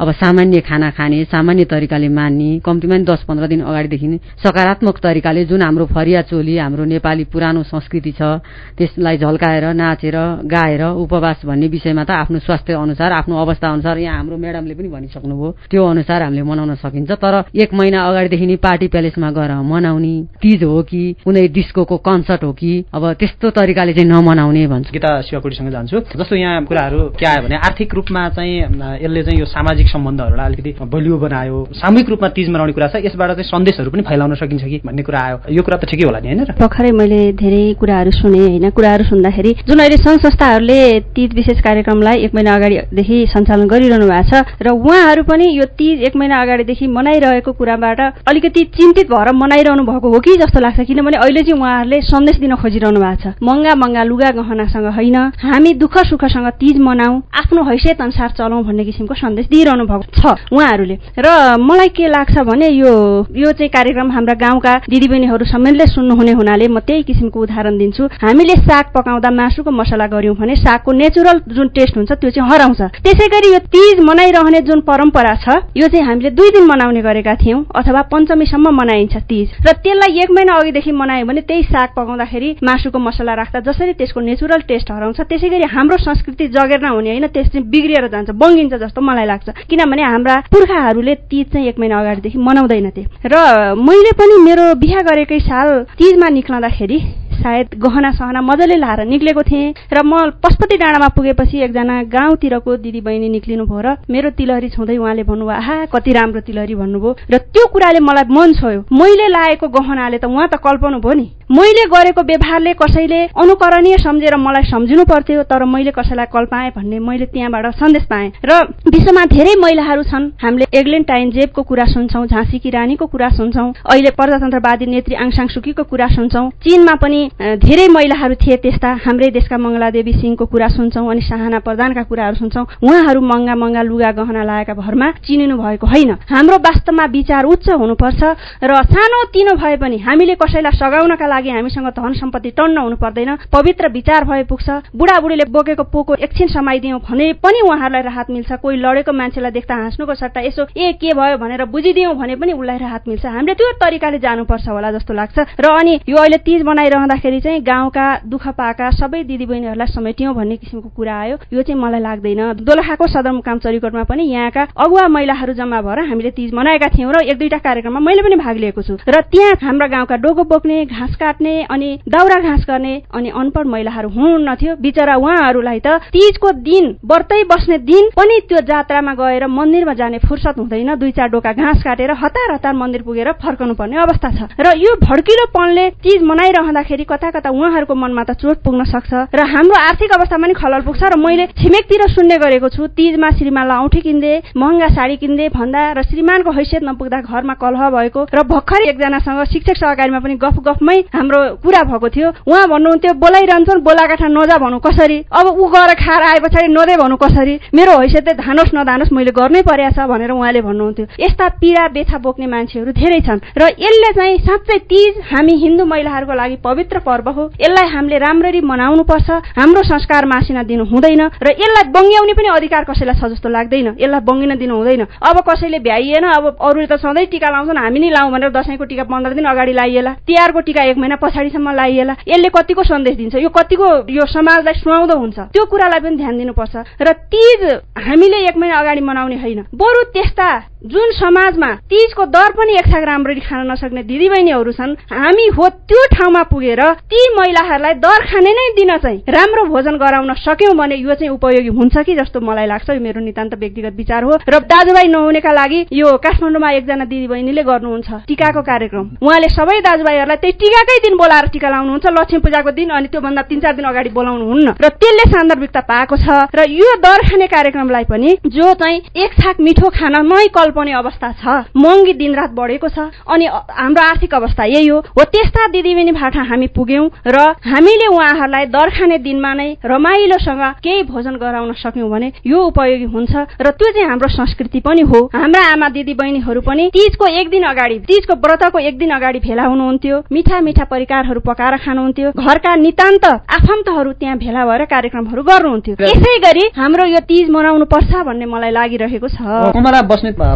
अब सामान्य खाना खाने सामान्य तरिकाले मान्ने कम्तीमा नि दस पन्ध्र दिन अगाडिदेखि नै सकारात्मक तरिकाले जुन हाम्रो फरिया चोली हाम्रो नेपाली पुरानो संस्कृति छ त्यसलाई झल्काएर नाचेर गाएर उपवास भन्ने विषयमा त आफ्नो स्वास्थ्य अनुसार आफ्नो अवस्था अनुसार यहाँ हाम्रो म्याडमले पनि भनिसक्नुभयो। त्यो अनुसार हामीले मनाउन सकिन्छ। तर एक महिना अगाडिदेखि नै पार्टी प्यालेसमा गएर मनाउने तिज हो कि कुनै डिस्को कन्सर्ट हो कि अब त्यस्तो तरिकाले चाहिँ नमनाउने भन्छु। गीता शिवकोटीसँग जान्छु। जस्तो यहाँ कुराहरू के आयो भने आर्थिक रूपमा चाहिँ यसले चाहिँ यो सामाजिक सम्बन्धहरूलाई अलिकति बलियो बनायो। सामूहिक रूपमा तिज मनाउने कुरा छ। यसबाट चाहिँ सन्देशहरू पनि फैलाउन सकिन्छ। कि भन्ने कुरा आयो। यो कुरा त ठिकै होला नि होइन भर्खरै मैले धेरै कुराहरू सुने होइन? कुराहरू सुन्दाखेरि जुन अहिले सङ्घ संस्थाहरूले तिज विशेष कार्यक्रमलाई एक महिना अगाडिदेखि सञ्चालन गरिरहनु भएको छ र उहाँहरू पनि यो तिज एक महिना अगाडिदेखि मनाइरहेको कुराबाट अलिकति चिन्तित भएर मनाइरहनु भएको हो कि जस्तो लाग्छ। किनभने अहिले चाहिँ उहाँहरूले सन्देश दिन खोजिरहनु भएको छ। महँगा महँगा लुगा गहनासँग होइन हामी दुःख सुखसँग तिज मनाऊ आफ्नो हैसियत अनुसार चलाउँ भन्ने किसिमको सन्देश दिइरहनु भएको छ उहाँहरूले। र मलाई के लाग्छ भने यो यो चाहिँ कार्यक्रम हाम्रा गाउँका दिदीबहिनीहरू समेतले सुन्नुहुने हुनाले म त्यही किसिमको उदाहरण दिन्छु। हामीले साग पकाउँदा मासुको मसला गऱ्यौँ भने सागको नेचुरल जुन टेस्ट हुन्छ त्यो चाहिँ हराउँछ। त्यसै गरी यो तिज मनाइरहने जुन परम्परा छ यो चाहिँ हामीले दुई दिन मनाउने गरेका थियौँ अथवा पञ्चमीसम्म मनाइन्छ तिज। र त्यसलाई एक महिना अघिदेखि मनायो भने त्यही साग पकाउँदाखेरि मासुको मसला राख्दा जसरी त्यसको नेचुरल टेस्ट हराउँछ त्यसै गरी हाम्रो संस्कृति जगेर नहुने होइन त्यस चाहिँ बिग्रिएर जान्छ बङ्गिन्छ जस्तो मलाई लाग्छ। किनभने हाम्रा पुर्खाहरूले तिज चाहिँ एक महिना अगाडिदेखि मनाउँदैनथे र मैले पनि मेरो बिहा गरेकै साल तिजमा निक्लँदाखेरि सायद गहना सहना मजाले लाएर निक्लेको थिएँ र म पशुपति डाँडामा पुगेपछि एकजना गाउँतिरको दिदी बहिनी निक्लिनु भयो र मेरो तिलहरी छुँदै उहाँले भन्नुभयो आहा कति राम्रो तिलहरी भन्नुभयो। र त्यो कुराले मलाई मन छोयो। मैले लाएको गहनाले त उहाँ त कल्पाउनु भयो नि। मैले गरेको व्यवहारले कसैले अनुकरणीय सम्झेर मलाई सम्झिनु पर्थ्यो तर मैले कसैलाई कल्पाएँ भन्ने मैले त्यहाँबाट सन्देश पाएँ। र विश्वमा धेरै महिलाहरू छन्। हामीले एग्लेन जेबको कुरा सुन्छौँ झाँसीकी रानीको कुरा सुन्छौँ अहिले प्रजातन्त्रवादी नेत्री आङसाङ सुकीको कुरा सुन्छौँ। चीनमा पनि धेरै महिलाहरू थिए त्यस्ता। हाम्रै देशका मङ्गलादेवी सिंहको कुरा सुन्छौँ अनि साहना प्रधानका कुराहरू सुन्छौँ। उहाँहरू महँगा महँगा लुगा गहना लगाएका भरमा चिनिनु भएको होइन। हाम्रो वास्तवमा विचार उच्च हुनुपर्छ र सानो तिनो भए पनि हामीले कसैलाई सघाउनका लागि हामीसँग धन सम्पत्ति टन्न हुनु पर्दैन पवित्र विचार भए पुग्छ। बुढाबुढीले बोकेको पोको एकछिन समाइदियौँ भने पनि उहाँहरूलाई राहत मिल्छ। कोही लडेको मान्छेलाई देख्दा हाँस्नुको सट्टा यसो ए के भयो? भनेर बुझिदियौँ भने पनि उसलाई राहत मिल्छ। हामीले त्यो तरिकाले जानुपर्छ होला जस्तो लाग्छ। र अनि यो अहिले तिज बनाइरहँदाखेरि गर्दाखेरि चाहिँ गाउँका दुःख पाएका सबै दिदीबहिनीहरूलाई समेट्यौँ भन्ने किसिमको कुरा आयो। यो चाहिँ मलाई लाग्दैन। दोलखाको सदरमुकाम चरीकोटमा पनि यहाँका अगुवा महिलाहरू जम्मा भएर हामीले तिज मनाएका थियौँ र एक दुईटा कार्यक्रममा मैले पनि भाग लिएको छु। र त्यहाँ हाम्रा गाउँका डोगो बोक्ने घाँस काट्ने अनि दाउरा घाँस गर्ने अनि अनपढ महिलाहरू हुनुहुन्न थियो बिचरा उहाँहरूलाई त तिजको दिन व्रतै बस्ने दिन पनि त्यो जात्रामा गएर मन्दिरमा जाने फुर्सद हुँदैन। दुई चार डोका घाँस काटेर हतार हतार मन्दिर पुगेर फर्कनु पर्ने अवस्था छ। र यो भड्किलोपनले तिज मनाइरहँदाखेरि कता कता उहाँहरूको मनमा त चोट पुग्न सक्छ। र हाम्रो आर्थिक अवस्थामा पनि खलल पुग्छ र मैले छिमेकतिर सुन्ने गरेको छु तिजमा श्रीमानलाई औँठी किन्दे महँगा साडी किन्दे भन्दा र श्रीमानको हैसियत नपुग्दा घरमा कलह भएको र भर्खरै एकजनासँग शिक्षक सहकारीमा पनि गफ गफमै हाम्रो कुरा भएको थियो। उहाँ भन्नुहुन्थ्यो बोलाइरहन्छन् बोलाकाठा नजा भनौँ कसरी? अब ऊ गएर खाएर आए पछाडि नदे भनौँ कसरी? मेरो हैसियतले धानोस् नधानोस् मैले गर्नै परेको छ भनेर उहाँले भन्नुहुन्थ्यो। यस्ता पीडा बेथा बोक्ने मान्छेहरू धेरै छन्। र यसले चाहिँ साँच्चै तिज हामी हिन्दू महिलाहरूको लागि पवित्र पर्व हो। यसलाई हामीले राम्ररी मनाउनु पर्छ हाम्रो संस्कार मासिन दिनु हुँदैन र यसलाई बङ्ग्याउने पनि अधिकार कसैलाई छ जस्तो लाग्दैन। यसलाई बङ्गिन दिनु हुँदैन अब कसैले भ्याइएन अब अरूले त सधैँ टिका लाउँछन् हामी नै लाउँ भनेर दसैँको टिका पन्ध्र दिन अगाडि लाइएला। तिहारको टिका एक महिना पछाडिसम्म लाइएला। यसले कतिको सन्देश दिन्छ? यो कतिको यो समाजलाई सुहाउँदो हुन्छ? त्यो कुरालाई पनि ध्यान दिनुपर्छ। र तिज हामीले एक महिना अगाडि मनाउने होइन। बरु त्यस्ता जुन समाजमा तिजको दर पनि एकसाथ राम्ररी खान नसक्ने दिदीबहिनीहरू छन् हामी हो त्यो ठाउँमा पुगेर ती महिलाहरूलाई दर खाने नै दिन चाहिँ राम्रो भोजन गराउन सक्यौँ भने यो चाहिँ उपयोगी हुन्छ कि जस्तो मलाई लाग्छ। यो मेरो नितान्त व्यक्तिगत विचार हो। र दाजुभाइ नहुनेका लागि यो काठमाडौँमा एकजना दिदीबहिनीले गर्नुहुन्छ टिकाको कार्यक्रम। उहाँले सबै दाजुभाइहरूलाई त्यही टिकाकै दिन बोलाएर टिका लाउनुहुन्छ। लक्ष्मी पूजाको दिन अनि त्योभन्दा तिन चार दिन अगाडि बोलाउनुहुन्न। र त्यसले सान्दर्भिकता पाएको छ। र यो दर खाने कार्यक्रमलाई पनि जो चाहिँ एक छाक मिठो खान नै कल्पने अवस्था छ। महँगी दिनरात बढेको छ। अनि हाम्रो आर्थिक अवस्था यही हो। हो त्यस्ता दिदीबहिनी भाटा हामी पुग्यौं र हामीले उहाँहरूलाई दर खाने दिनमा नै रमाइलोसँग केही भोजन गराउन सक्यौं भने यो उपयोगी हुन्छ र त्यो चाहिँ हाम्रो संस्कृति पनि हो। हाम्रा आमा दिदी बहिनीहरू पनि तिजको एक दिन अगाडि तिजको व्रतको एक दिन अगाडि भेला हुनुहुन्थ्यो। मिठा मिठा परिकारहरू पकाएर खानुहुन्थ्यो। घरका नितान्त आफन्तहरू त्यहाँ भेला भएर कार्यक्रमहरू गर्नुहुन्थ्यो। यसै गरी हाम्रो यो तिज मनाउनु पर्छ भन्ने मलाई लागिरहेको छ।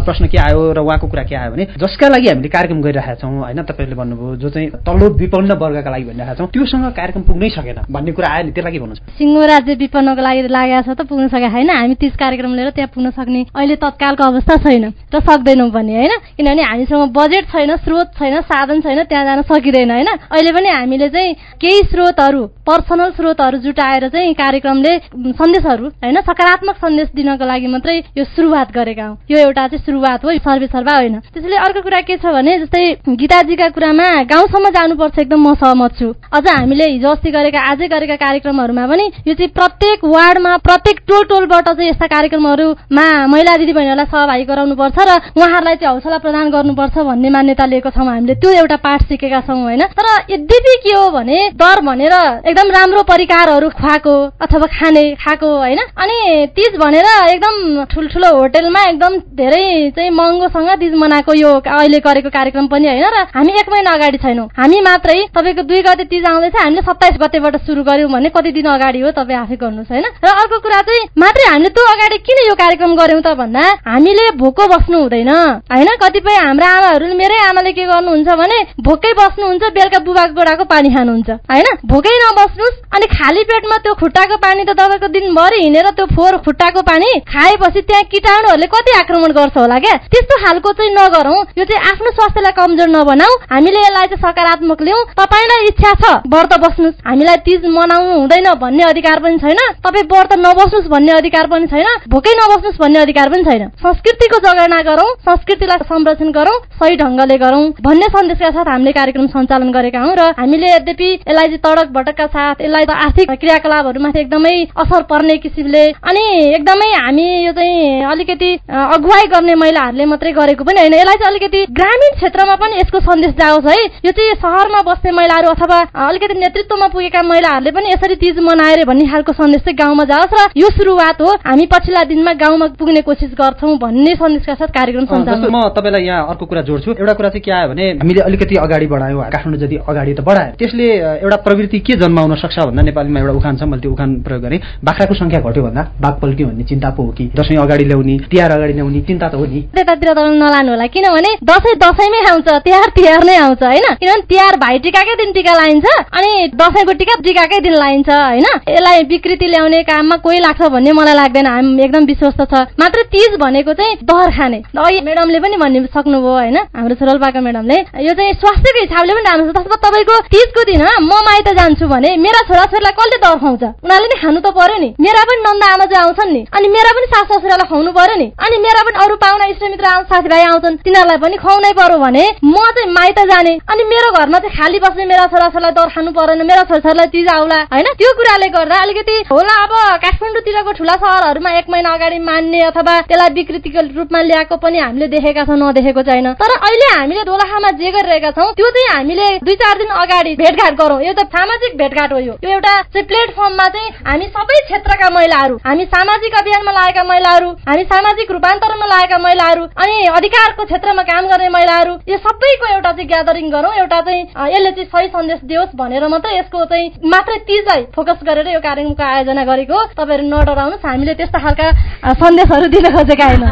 प्रश्न के आयो र उहाँको कुरा के आयो भने जसका लागि हामीले कार्यक्रम गरिरहेका छौँ होइन तपाईँहरूले भन्नुभयो जो चाहिँ तल्लो विपन्न वर्गका लागि भनिरहेका छौँ त्योसँग कार्यक्रम पुग्नै सकेन भन्ने कुरा आयो नि त्यसलाई के भन्नुहुन्छ? सिङ्गो राज्य विपन्नको लागि लागेको छ त पुग्न सकेको छैन हामी तिस कार्यक्रम लिएर त्यहाँ पुग्न सक्ने अहिले तत्कालको अवस्था छैन र सक्दैनौँ पनि होइन? किनभने हामीसँग बजेट छैन स्रोत छैन साधन छैन त्यहाँ जान सकिँदैन होइन? अहिले पनि हामीले चाहिँ केही स्रोतहरू पर्सनल स्रोतहरू जुटाएर चाहिँ कार्यक्रमले सन्देशहरू होइन? सकारात्मक सन्देश दिनको लागि मात्रै यो सुरुवात गरेका हौँ। यो एउटा चाहिँ सुरुवात हो सर्वे सर्वा होइन? त्यसैले अर्को कुरा के छ भने जस्तै गीताजीका कुरामा गाउँसम्म जानुपर्छ एकदम म सहमत छु। अझ हामीले हिजो अस्ति गरेका आजै गरेका कार्यक्रमहरूमा पनि यो चाहिँ प्रत्येक वार्डमा प्रत्येक टोल टोलबाट चाहिँ यस्ता कार्यक्रमहरूमा महिला दिदीबहिनीहरूलाई सहभागी गराउनुपर्छ र उहाँहरूलाई चाहिँ हौसला प्रदान गर्नुपर्छ भन्ने मान्यता लिएको छौँ हामीले। त्यो एउटा पाठ सिकेका छौँ होइन? तर यद्यपि के हो भने डर भनेर एकदम राम्रो परिकारहरू खुवाएको अथवा खाने खाएको होइन? अनि तिज भनेर एकदम ठुल्ठुलो होटेलमा एकदम धेरै चाहिँ महँगोसँग तिज मनाएको यो अहिले गरेको कार्यक्रम पनि होइन र हामी एक महिना अगाडि छैनौँ। हामी मात्रै तपाईँको दुई गते तिज आउँदैछ हामीले सत्ताइस गतेबाट सुरु गर्यौँ भने कति दिन अगाडि हो तपाईँ आफै गर्नुहोस् होइन। र अर्को कुरा चाहिँ मात्रै हामीले त्यो अगाडि किन यो कार्यक्रम गर्यौँ त भन्दा हामीले भोको बस्नु हुँदैन। होइन? कतिपय हाम्रा आमाहरूले मेरै आमाले के गर्नुहुन्छ भने भोकै बस्नुहुन्छ बेलुका बुबाको गोडाको पानी खानुहुन्छ। होइन? भोकै नबस्नुहोस् अनि खाली पेटमा त्यो खुट्टाको पानी त तपाईँको दिनभरि हिँडेर त्यो फोहोर खुट्टाको पानी खाएपछि त्यहाँ किटाणुहरूले कति आक्रमण गर्छ होला क्या त्यस्तो खालको चाहिँ नगरौँ। यो चाहिँ आफ्नो स्वास्थ्यलाई कमजोर नबनाऊ। हामीले यसलाई चाहिँ सकारात्मक लिउँ तपाईँलाई इच्छा छ व्रत बस्नुहोस् हामीलाई तिज मनाउनु हुँदैन भन्ने अधिकार पनि छैन। तपाईँ व्रत नबस्नुहोस् भन्ने अधिकार पनि छैन। भोकै नबस्नुहोस् भन्ने अधिकार पनि छैन। संस्कृतिको जगेर्ना गरौँ संस्कृतिलाई संरक्षण गरौँ सही ढङ्गले गरौँ भन्ने सन्देशका साथ हामीले कार्यक्रम सञ्चालन गरेका हौँ र हामीले यद्यपि यसलाई चाहिँ तडक भटकका साथ यसलाई आर्थिक क्रियाकलापहरूमाथि एकदमै असर पर्ने किसिमले अनि एकदमै हामी यो चाहिँ अलिकति अगुवाई गर्ने महिलाहरूले मात्रै गरेको पनि होइन। यसलाई चाहिँ अलिकति ग्रामीण क्षेत्रमा पनि यसको सन्देश जाओस् है। यो चाहिँ सहरमा बस्ने महिलाहरू अथवा अलिकति नेतृत्वमा पुगेका महिलाहरूले पनि यसरी तिज मनाएर भन्ने खालको सन्देश चाहिँ गाउँमा जाओस् र यो सुरुवात हो। हामी पछिल्ला दिनमा गाउँमा पुग्ने कोसिस गर्छौँ भन्ने सन्देशका साथ कार्यक्रम सञ्चालन म तपाईँलाई यहाँ अर्को कुरा जोड्छु। एउटा कुरा चाहिँ के आयो भने हामीले अलिकति अगाडि बढायौँ। काठमाडौँ जति अगाडि त बढायो। त्यसले एउटा प्रवृत्ति के जन्म नेपालीमा आउन सक्छ भन्दा नेपालीमा एउटा उखान छ मैले त्यो उखान प्रयोग गरेँ। बाख्राको संख्या घट्यो भन्दा बाघ पल्क्यो भन्ने चिन्ता पो हो कि? दसैँ अगाडि ल्याउने तिहार अगाडि ल्याउने चिन्ता त हो त्यतातिर तपाईँ नलानु होला। किनभने दसैँ दसैँमै आउँछ तिहार तिहार नै आउँछ होइन? किनभने तिहार भाइ टिकाकै दिन टिका लाइन्छ अनि दसैँको टिका टिकाकै दिन लाइन्छ होइन? यसलाई विकृति ल्याउने काममा कोही लाग्छ भन्ने मलाई लाग्दैन। हामी एकदम विश्वस्त छ। मात्र तिज भनेको चाहिँ दहर खाने। अघि मेडमले पनि भनि सक्नुभयो होइन? हाम्रो छोरलपाका मेडमले यो चाहिँ स्वास्थ्यको हिसाबले पनि राम्रो छ। तसमा तपाईँको तिजको दिन म माइत जान्छु भने मेरा छोराछोरीलाई कसले दर खुवाउँछ? उनीहरूले नि खानु त पर्यो नि। मेरा पनि नन्दा आमा चाहिँ आउँछन् नि। अनि मेरा पनि सास ससुरालाई खुवाउनु पर्यो नि। अनि मेरा पनि अरू पाहुना इष्टमित्र साथीभाइ आउँछन् तिनीहरूलाई पनि खुवाउनै पर्यो भने म चाहिँ माइत जाने। अनि मेरो घरमा चाहिँ खाली बस्ने मेरा छोराछोरीलाई दर खानु परेन मेरा छोराछोरीलाई तिज आउला होइन? त्यो कुराले गर्दा अलिकति होला अब काठमाडौँतिरको ठुला सहरहरूमा एक महिना अगाडि मान्ने अथवा त्यसलाई विकृतिको रूपमा ल्याएको पनि हामीले देखेका छौँ नदेखेको छैन तर अहिले हामीले दोलखामा जे गरिरहेका छौँ त्यो चाहिँ हामीले दुई चार दिन अगाडि भेटघाट गरौँ। यो त सामाजिक भेटघाट हो यो। एउटा प्लेटफर्ममा चाहिँ हामी सबै क्षेत्रका महिलाहरू हामी सामाजिक अभियानमा लागेका महिलाहरू हामी सामाजिक रूपान्तरणमा लागेका महिलाहरू अनि अधिकारको क्षेत्रमा काम गर्ने महिलाहरू यो सबैको एउटा चाहिँ ग्यादरिङ गरौँ एउटा चाहिँ यसले चाहिँ सही सन्देश दियोस् भनेर मात्रै यसको चाहिँ मात्रै तिजलाई फोकस गरेर यो कार्यक्रमको आयोजना गरेको तपाईँहरू नडराउनुहोस् हामीले त्यस्ता खालका सन्देशहरू दिन खोजेका होइन।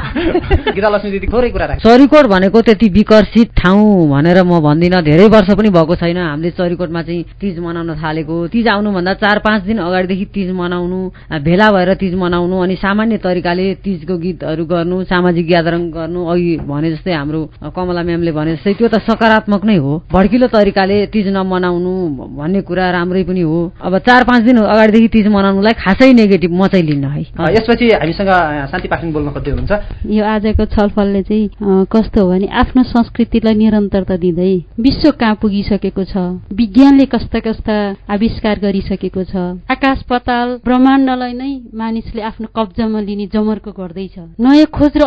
<laughs> चरीकोट भनेको त्यति विकसित ठाउँ भनेर म भन्दिनँ धेरै वर्ष पनि भएको छैन। हामीले चरीकोटमा चाहिँ तिज मनाउन थालेको तिज आउनुभन्दा चार पाँच दिन अगाडिदेखि तिज मनाउनु भेला भएर तिज मनाउनु अनि सामान्य तरिकाले तिजको गीतहरू गर्नु सामाजिक ग्यादरङ गर्नु अघि भने जस्तै हाम्रो कमला म्यामले भने जस्तै त्यो त सकारात्मक नै हो। भड्किलो तरिकाले तिज नमनाउनु भन्ने कुरा राम्रै पनि हो। अब चार पाँच दिन अगाडिदेखि तिज मनाउनुलाई खासै नेगेटिभ म चाहिँ लिन्न है। यसपछि हामीसँग शान्ति पाखरिङ बोल्न खोज्दै हुनुहुन्छ। यो आजको छलफलले चाहिँ कस्तो हो भने आफ्नो संस्कृतिलाई निरन्तरता दिँदै विश्व कहाँ पुगिसकेको छ विज्ञानले कस्ता कस्ता आविष्कार गरिसकेको छ आकाश पताल ब्रह्माण्डलाई नै मानिसले आफ्नो कब्जामा लिने जमर्को गर्दैछ। नयाँ खोज र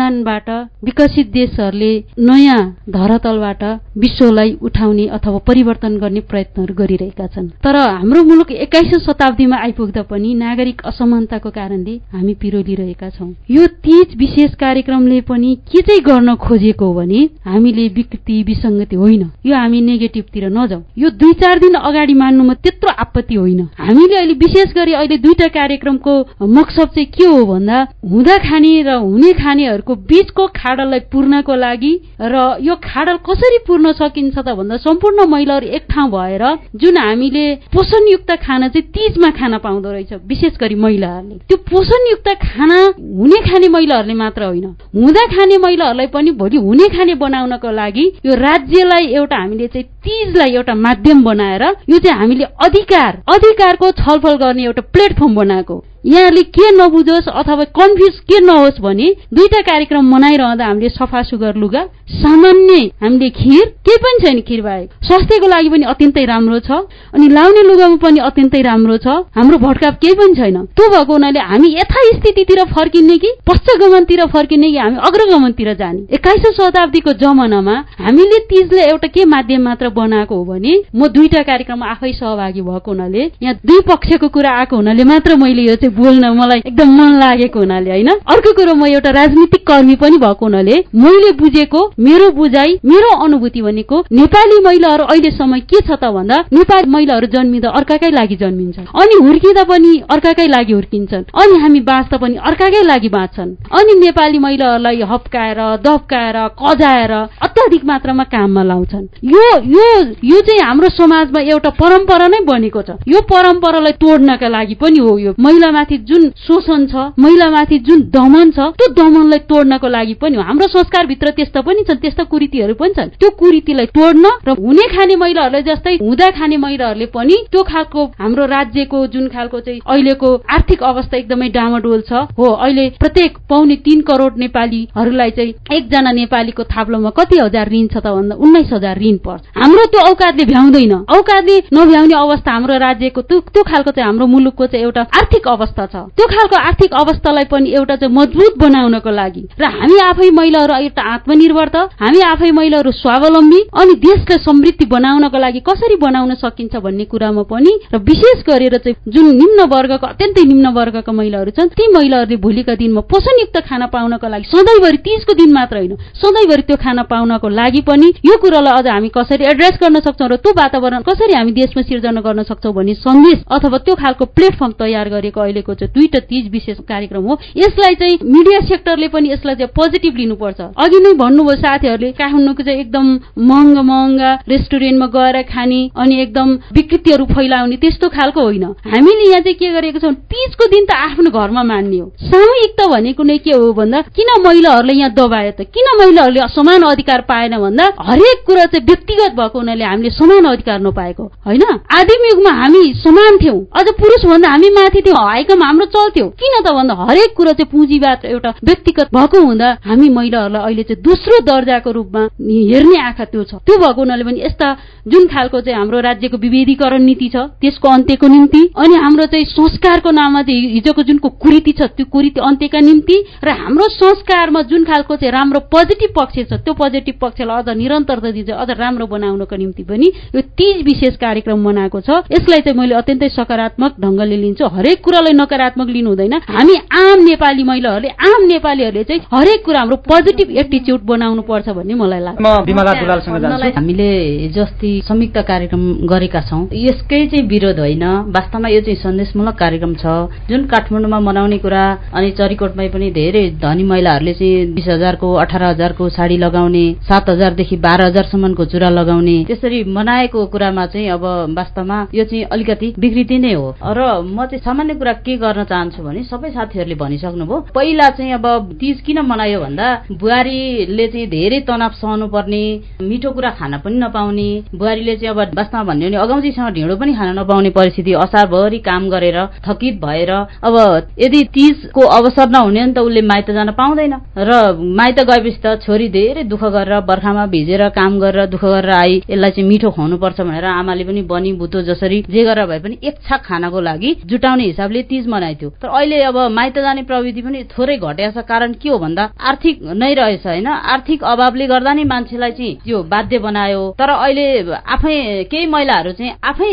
अनुसन्धानबाट विकसित देशहरूले नयाँ धरातलबाट विश्वलाई उठाउने अथवा परिवर्तन गर्ने प्रयत्नहरू गरिरहेका छन्। तर हाम्रो मुलुक एक्काइसौँ शताब्दीमा आइपुग्दा पनि नागरिक असमानताको कारणले हामी पिरोलिरहेका छौँ। यो तीज विशेष कार्यक्रमले पनि के चाहिँ गर्न खोजेको हो भने हामीले विकृति विसङ्गति होइन। यो हामी नेगेटिभतिर नजाउँ। यो दुई चार दिन अगाडि मान्नुमा त्यत्रो आपत्ति होइन। हामीले अहिले विशेष गरी अहिले दुईटा कार्यक्रमको मकसद चाहिँ के हो भन्दा हुँदा खाने र हुने खानेहरूको बीचको खाडललाई पूर्णको लागि र यो खाडल कसरी पूर्ण सकिन्छ त भन्दा सम्पूर्ण महिलाहरू एक ठाउँ भएर जुन हामीले पोषणयुक्त खाना चाहिँ तिजमा खान पाउँदो रहेछ विशेष गरी महिलाहरूले त्यो पोषणयुक्त खाना हुने खाने महिलाहरूले मात्र होइन। हुँदा खाने महिलाहरूलाई पनि भोलि हुने खाने बनाउनको लागि यो राज्यलाई एउटा हामीले चाहिँ तिजलाई एउटा माध्यम बनाएर यो चाहिँ हामीले अधिकार अधिकारको छलफल गर्ने एउटा प्लेटफर्म बनाएको। यहाँले के नबुझोस् अथवा कन्फ्युज के नहोस् भने दुईटा कार्यक्रम मनाइरहँदा हामीले सफा सुगर लुगा सामान्य हामीले खिर केही पनि छैन खिर बाहेक? स्वास्थ्यको लागि पनि अत्यन्तै राम्रो छ अनि लाउने लुगामा पनि अत्यन्तै राम्रो छ। हाम्रो भटकाप केही पनि छैन। त्यो भएको हुनाले हामी यथास्थितितिर फर्किने कि पश्चगमनतिर फर्किने कि हामी अग्रगमनतिर जाने। एक्काइसौँ शताब्दीको जमानामा हामीले तिजले एउटा के माध्यम मात्र बनाएको हो भने म दुईटा कार्यक्रममा आफै सहभागी भएको हुनाले यहाँ दुई पक्षको कुरा आएको हुनाले मात्र मैले यो बोल्न मलाई एकदम मन लागेको हुनाले होइन? अर्को कुरो म एउटा राजनीतिक कर्मी पनि भएको हुनाले मैले बुझेको मेरो बुझाइ मेरो अनुभूति भनेको नेपाली महिलाहरू अहिलेसम्म के छ त भन्दा नेपाली महिलाहरू जन्मिँदा अर्काकै लागि जन्मिन्छ अनि हुर्किँदा पनि अर्काकै लागि हुर्किन्छन्। अनि हामी बाँच्दा पनि अर्काकै लागि बाँच्छन्। अनि नेपाली महिलाहरूलाई हप्काएर दप्काएर कजाएर अत्याधिक मात्रामा काममा लाउँछन्। यो यो यो चाहिँ हाम्रो समाजमा एउटा परम्परा नै बनेको छ। यो परम्परालाई तोड्नका लागि पनि हो यो। महिलामाथि जुन शोषण छ महिलामाथि जुन दमन छ त्यो दमनलाई तोड्नको लागि पनि हो। हाम्रो संस्कारभित्र त्यस्तो पनि छन् त्यस्ता कुरीतिहरू पनि छन्। त्यो कुरीतिलाई तोड्न र हुने खाने महिलाहरूलाई जस्तै हुँदा खाने महिलाहरूले पनि त्यो खालको हाम्रो राज्यको जुन खालको चाहिँ अहिलेको आर्थिक अवस्था एकदमै डामाडोल छ हो अहिले प्रत्येक पाउने तीन करोड नेपालीहरूलाई चाहिँ एकजना नेपालीको थाप्लोमा कति हजार ऋण छ त भन्दा उन्नाइस हजार ऋण पर्छ। हाम्रो त्यो औकातले भ्याउँदैन। औकातले नभ्याउने अवस्था हाम्रो राज्यको त्यो खालको चाहिँ हाम्रो मुलुकको चाहिँ एउटा आर्थिक अवस्था अवस्था छ। त्यो खालको आर्थिक अवस्थालाई पनि एउटा चाहिँ मजबुत बनाउनको लागि। र हामी आफै महिलाहरू एउटा आत्मनिर्भर त हामी आफै महिलाहरू स्वावलम्बी अनि देशलाई समृद्धि बनाउनको लागि कसरी बनाउन सकिन्छ भन्ने कुरामा पनि र विशेष गरेर चाहिँ जुन निम्न वर्गको अत्यन्तै निम्न वर्गका महिलाहरू छन् ती महिलाहरूले भोलिका दिनमा पोषणयुक्त खाना पाउनको लागि सधैँभरि तिजको दिन मात्र होइन सधैँभरि त्यो खाना पाउनको लागि पनि यो कुरालाई अझ हामी कसरी एड्रेस गर्न सक्छौँ र त्यो वातावरण कसरी हामी देशमा सिर्जना गर्न सक्छौँ भन्ने सन्देश अथवा त्यो खालको प्लेटफर्म तयार गरेको अहिलेको चाहिँ दुईटा तीज विशेष कार्यक्रम हो। यसलाई चाहिँ मिडिया सेक्टरले पनि यसलाई चाहिँ पोजिटिभ लिनुपर्छ। अघि नै भन्नुभयो साथीहरूले काठमाडौँको चाहिँ एकदम महँगा महँगा रेस्टुरेन्टमा गएर खाने अनि एकदम विकृतिहरू फैलाउने त्यस्तो खालको होइन। हामीले यहाँ चाहिँ के गरेको छौँ तिजको दिन त आफ्नो घरमा मान्ने हो। सामूहिकता भनेको नै के हो भन्दा किन महिलाहरूले यहाँ दबायो त? किन महिलाहरूले समान अधिकार पाएन भन्दा हरेक कुरा चाहिँ व्यक्तिगत भएको हुनाले हामीले समान अधिकार नपाएको। होइन? आदिम युगमा हामी समान थियौँ। अझ पुरुष भन्दा हामी माथि थियौँ। हाइकम हाम्रो चल्थ्यो। किन त भन्दा हरेक कुरा चाहिँ पुँजीवाद एउटा व्यक्तिगत भएको हुँदा हामी महिलाहरूलाई अहिले चाहिँ दोस्रो दर्जाको रूपमा हेर्ने आँखा त्यो छ। त्यो भएको हुनाले पनि यस्ता जुन खालको चाहिँ हाम्रो राज्यको विभेदीकरण नीति छ त्यसको अन्त्यको निम्ति अनि हाम्रो चाहिँ संस्कारको नाममा चाहिँ हिजोको जुनको कुरीति छ त्यो कुरीति अन्त्यका निम्ति र हाम्रो संस्कारमा जुन खालको चाहिँ राम्रो पोजिटिभ पक्ष छ त्यो पोजिटिभ पक्षलाई अझ निरन्तरता दिन्छ अझ राम्रो बनाउनको निम्ति पनि यो तीज विशेष कार्यक्रम बनाएको छ। यसलाई चाहिँ मैले अत्यन्तै सकारात्मक ढङ्गले लिन्छु। हरेक कुरालाई नकारात्मक लिनु हुँदैन। हामी आम नेपाली महिलाहरूले आम नेपालीहरूले चाहिँ हरेक कुरा हाम्रो पोजिटिभ एटिच्युड बनाउनु पर्छ भन्ने मलाई लाग्छ। हामीले जस्ती संयुक्त कार्यक्रम गरेका छौँ। यसकै चाहिँ विरोध होइन। वास्तवमा यो चाहिँ सन्देशमूलक कार्यक्रम छ। जुन काठमाडौँमा मनाउने कुरा अनि चरीकोटमै पनि धेरै धनी महिलाहरूले चाहिँ बिस हजारको अठार हजारको साडी लगाउने सात हजारदेखि बाह्र हजारसम्मको चुरा लगाउने त्यसरी मनाएको कुरामा चाहिँ अब वास्तवमा यो चाहिँ अलिकति विकृति नै हो। र म चाहिँ सामान्य कुरा के गर्न चाहन्छु भने सबै साथीहरूले भनिसक्नुभयो। पहिला चाहिँ अब तिज किन मनायो भन्दा बुहारीले चाहिँ धेरै तनाव सहनु पर्ने मिठो कुरा खान पनि नपाउने बुहारीले चाहिँ अब वास्तवमा भन्यो भने अगाउँजीसँग ढिँडो पनि खान नपाउने परिस्थिति असारभरि काम गरेर थकित भएर अब यदि तिजको अवसर नहुने भने त उसले माइत जान पाउँदैन। र माइत गएपछि त छोरी धेरै दुःख गरेर बर्खामा भिजेर काम गरेर दुःख गरेर आई यसलाई चाहिँ मिठो खुवाउनुपर्छ भनेर आमाले पनि बनी बुतो जसरी जे गरेर भए पनि एक छाक खानको लागि जुटाउने हिसाबले तिज मनाइथ्यो तर अहिले अब माइत जाने प्रविधि पनि थोरै घटेको छ। कारण के हो भन्दा आर्थिक नै रहेछ होइन? आर्थिक अभावले गर्दा नै मान्छेलाई चाहिँ त्यो बाध्य बनायो। तर अहिले आफै केही महिलाहरू चाहिँ आफै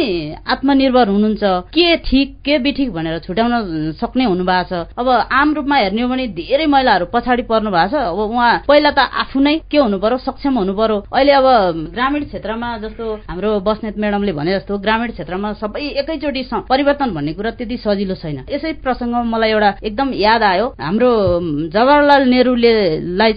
आत्मनिर्भर हुनुहुन्छ। के ठिक के बिठिक भनेर छुट्याउन सक्ने हुनु भएको छ। अब आम रूपमा हेर्ने हो भने धेरै महिलाहरू पछाडि पर्नु भएको छ। अब उहाँ पहिला त आफू नै के हुनु पर्यो सक्षम हुनु पर्यो। अहिले अब ग्रामीण क्षेत्रमा जस्तो हाम्रो बस्नेत म्याडमले भने जस्तो ग्रामीण क्षेत्रमा सबै एकैचोटि परिवर्तन भन्ने कुरा त्यति सजिलो छैन। यसै प्रसङ्गमा मलाई एउटा एकदम याद आयो। हाम्रो जवाहरलाल नेहरूले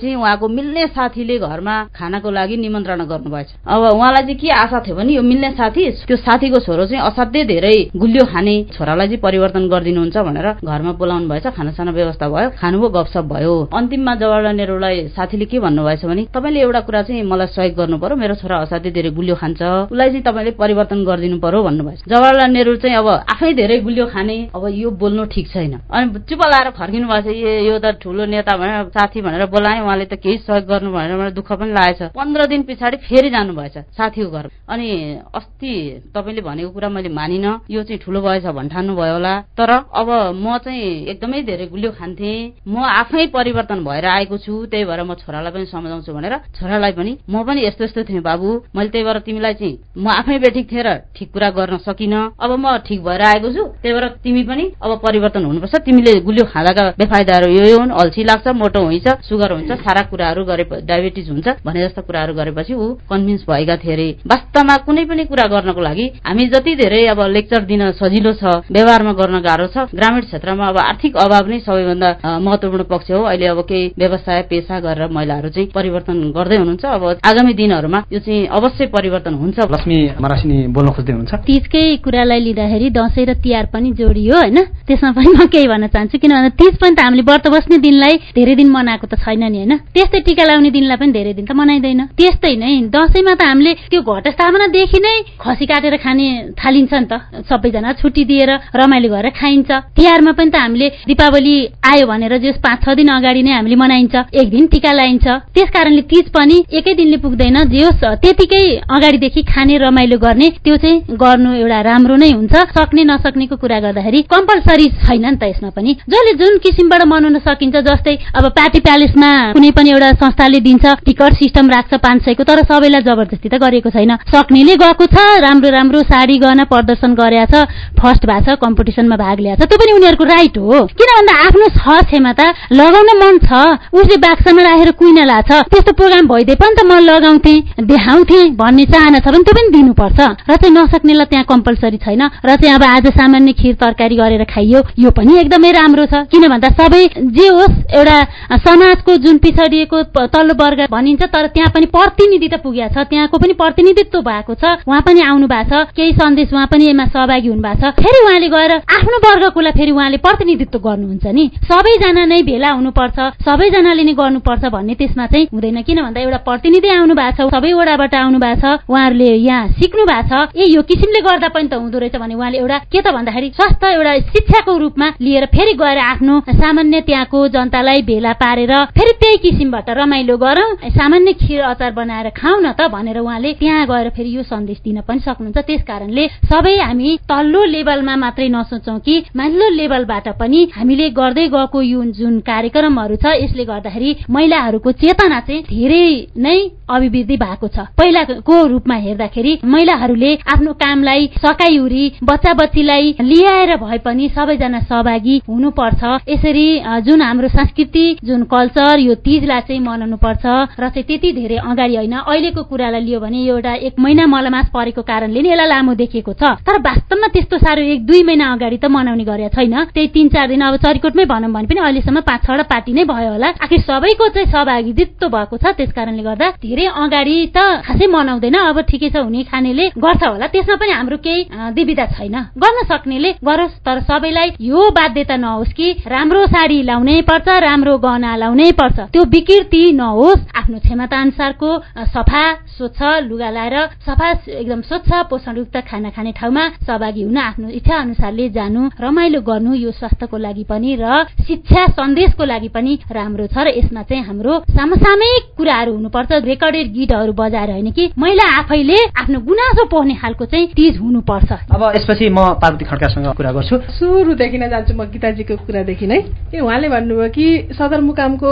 चाहिँ उहाँको मिल्ने साथीले घरमा खानाको लागि निमन्त्रणा गर्नुभएछ। अब उहाँलाई चाहिँ के आशा थियो भने यो मिल्ने साथी त्यो साथीको छोरो चाहिँ असाध्यै धेरै गुलियो खाने छोरालाई चाहिँ परिवर्तन गरिदिनुहुन्छ भनेर घरमा बोलाउनु भएछ। खानासाना व्यवस्था भयो खानुभयो गफसप भयो। अन्तिममा जवाहरलाल नेहरूलाई साथीले के भन्नुभएछ भने तपाईँले एउटा कुरा चाहिँ मलाई सहयोग गर्नु पर्यो मेरो छोरा असाध्यै धेरै गुलियो खान्छ। उसलाई चाहिँ तपाईँले परिवर्तन गरिदिनु पर्यो भन्नुभएछ। जवाहरलाल नेहरू चाहिँ अब आफै धेरै गुलियो खाने अब यो बोल्नु ठिक छैन। अनि चुप लाएर फर्किनु भएछ यो त ठुलो नेता भनेर साथी भनेर बोलाए उहाँले त केही सहयोग गर्नु भनेर मलाई दुःख पनि लागेछ पन्ध्र दिन पछाडि फेरि जानुभएछ साथीको घर। अनि अस्ति तपाईँले भनेको कुरा मैले मानिन यो चाहिँ ठुलो भएछ भन्ठान्नु भयो होला। तर अब म चाहिँ एकदमै धेरै गुलियो खान्थे। म आफै परिवर्तन भएर आएको छु त्यही भएर म छोरालाई पनि सम्झाउँछु भनेर छोरालाई पनि म पनि यस्तो यस्तो थिएँ बाबु। मैले त्यही भएर तिमीलाई चाहिँ म आफै बेठिक थिएँ र ठिक कुरा गर्न सकिन। अब म ठिक भएर आएको छु त्यही भएर तिमी पनि अब परिवर्तन हुनुपर्छ। तिमीले गुलियो खाँदाका बेफाइदाहरू यो यो हुन्। अल्छी लाग्छ मोटो हुन्छ सुगर हुन्छ सारा कुराहरू गरे डायबिटिज हुन्छ भने जस्ता कुराहरू गरेपछि ऊ कन्भिन्स भएका थिए अरे वास्तवमा कुनै पनि कुरा गर्नको लागि हामी जति धेरै अब लेक्चर दिन सजिलो छ व्यवहारमा गर्न गाह्रो छ ग्रामीण क्षेत्रमा अब आर्थिक अभाव नै सबैभन्दा महत्वपूर्ण पक्ष हो। अहिले अब केही व्यवसाय पेसा गरेर महिलाहरू चाहिँ परिवर्तन गर्दै हुनुहुन्छ। अब आगामी दिनहरूमा यो चाहिँ अवश्य परिवर्तन हुन्छ। लक्ष्मी बोल्न खोज्दै हुनुहुन्छ। तिजकै कुरालाई लिँदाखेरि दसैँ र तिहार पनि जोडियो होइन? त्यसमा पनि म केही भन्न चाहन्छु किनभने तिज पनि त हामीले व्रत बस्ने दिनलाई धेरै दिन मनाएको त छैन नि होइन? त्यस्तै टिका लगाउने दिनलाई पनि धेरै दिन त मनाइँदैन। त्यस्तै नै दसैँमा त हामीले त्यो घटस्थापनादेखि नै खसी काटेर खाने थालिन्छ नि त। सबैजना छुट्टी दिएर रमाइलो गरेर खाइन्छ। तिहारमा पनि त हामीले दीपावली आयो भनेर जस पाँच छ दिन अगाडि नै हामीले मनाइन्छ। एक दिन टिका लगाइन्छ त्यस कारणले तिज पनि एकै दिनले पुग्दैन। जे होस् त्यतिकै अगाडिदेखि खाने रमाइलो गर्ने त्यो चाहिँ गर्नु एउटा राम्रो नै हुन्छ। सक्ने नसक्नेको कुरा गर्दाखेरि कम कम्पलसरी छैन नि त यसमा पनि। जसले जुन किसिमबाट मनाउन सकिन्छ जस्तै अब पार्टी प्यालेसमा कुनै पनि एउटा संस्थाले दिन्छ टिकट सिस्टम राख्छ पाँच सयको तर सबैलाई जबरजस्ती त गरेको छैन। सक्नेले गएको छ राम्रो राम्रो साडी गहना प्रदर्शन गरेछ फर्स्ट भएको छ कम्पिटिसनमा भाग ल्याएको छ। त्यो पनि उनीहरूको राइट हो। किन भन्दा आफ्नो छ क्षमता लगाउन मन छ। उसले बाक्सामा राखेर कुइन लाछ। त्यस्तो प्रोग्राम भइदिए पनि त म लगाउँथे देखाउँथे भन्ने चाहना छ भने त्यो पनि दिनुपर्छ। र चाहिँ नसक्नेलाई त्यहाँ कम्पलसरी छैन। र चाहिँ अब आज सामान्य खिर तरकारी गरेर खाइयो। यो पनि एकदमै राम्रो छ। किन भन्दा सबै जे होस् एउटा समाजको जुन पिछडिएको तल्लो वर्ग भनिन्छ तर त्यहाँ पनि प्रतिनिधि त पुगेको छ। त्यहाँको पनि प्रतिनिधित्व भएको छ। उहाँ पनि आउनु भएको छ। केही सन्देश उहाँ पनि यसमा सहभागी हुनु भएको छ। फेरि उहाँले गएर आफ्नो वर्गकोलाई फेरि उहाँले प्रतिनिधित्व गर्नुहुन्छ नि। सबैजना नै भेला हुनुपर्छ। सबैजनाले नै गर्नुपर्छ भन्ने त्यसमा चाहिँ हुँदैन। किन भन्दा एउटा प्रतिनिधि आउनु भएको छ। सबै वडाबाट आउनु भएको छ। उहाँहरूले यहाँ सिक्नु भएको छ। ए यो किसिमले गर्दा पनि त हुँदो रहेछ भने उहाँले एउटा के त भन्दाखेरि स्वस्थ एउटा शिक्षाको रूपमा लिएर फेरि गएर आफ्नो सामान्य त्यहाँको जनतालाई भेला पारेर फेरि त्यही किसिमबाट रमाइलो गरौँ सामान्य खिर अचार बनाएर खाउँ न त भनेर उहाँले त्यहाँ गएर फेरि यो सन्देश दिन पनि सक्नुहुन्छ। त्यस कारणले सबै हामी तल्लो लेभलमा मात्रै नसोचौँ कि माथिल्लो लेभलबाट पनि हामीले गर्दै गएको यो जुन कार्यक्रमहरू छ यसले गर्दाखेरि महिलाहरूको चेतना चाहिँ धेरै नै अभिवृद्धि भएको छ। पहिलाको रूपमा हेर्दाखेरि महिलाहरूले आफ्नो कामलाई सकाइउरी बच्चा बच्चीलाई लिएर भए पनि सबैजना सहभागी हुनुपर्छ। यसरी जुन हाम्रो संस्कृति जुन कल्चर यो तिजलाई चाहिँ मनाउनु पर्छ र चाहिँ त्यति धेरै अगाडि होइन। अहिलेको कुरालाई लियो भने एउटा एक महिना मलमास परेको कारणले नै यसलाई लामो देखिएको छ। तर वास्तवमा त्यस्तो साह्रो एक दुई महिना अगाडि त मनाउने गरेको छैन। त्यही तिन चार दिन अब चरिकोटमै भनौँ भने पनि अहिलेसम्म पाँच छवटा पार्टी नै भयो होला। आखिर सबैको चाहिँ सहभागित्व भएको छ। त्यस कारणले गर्दा धेरै अगाडि त खासै मनाउँदैन। अब ठिकै छ हुने खानेले गर्छ होला। त्यसमा पनि हाम्रो केही दुविधा छैन। गर्न सक्नेले गरोस् तर सबैलाई यो बाध्यता नहोस् कि राम्रो साडी लाउनै पर्छ राम्रो गहना लाउनै पर्छ। त्यो विकृति नहोस्। आफ्नो क्षमता अनुसारको सफा स्वच्छ लुगा लाएर सफा एकदम स्वच्छ पोषणयुक्त खाना खाने ठाउँमा सहभागी हुन आफ्नो इच्छा अनुसारले जानु रमाइलो गर्नु यो स्वास्थ्यको लागि पनि र शिक्षा सन्देशको लागि पनि राम्रो छ। र यसमा चाहिँ हाम्रो समसामयिक कुराहरू हुनुपर्छ। रेकर्डेड गीतहरू बजाएर होइन कि महिला आफैले आफ्नो गुनासो पोख्ने खालको चाहिँ तिज हुनुपर्छ। अब यसपछि म पार्वती खड्कासँग कुरा गर्छु। सुरुदेखि नै जान्छु म गीताजीको कुरादेखि नै। उहाँले भन्नुभयो कि सदरमुकामको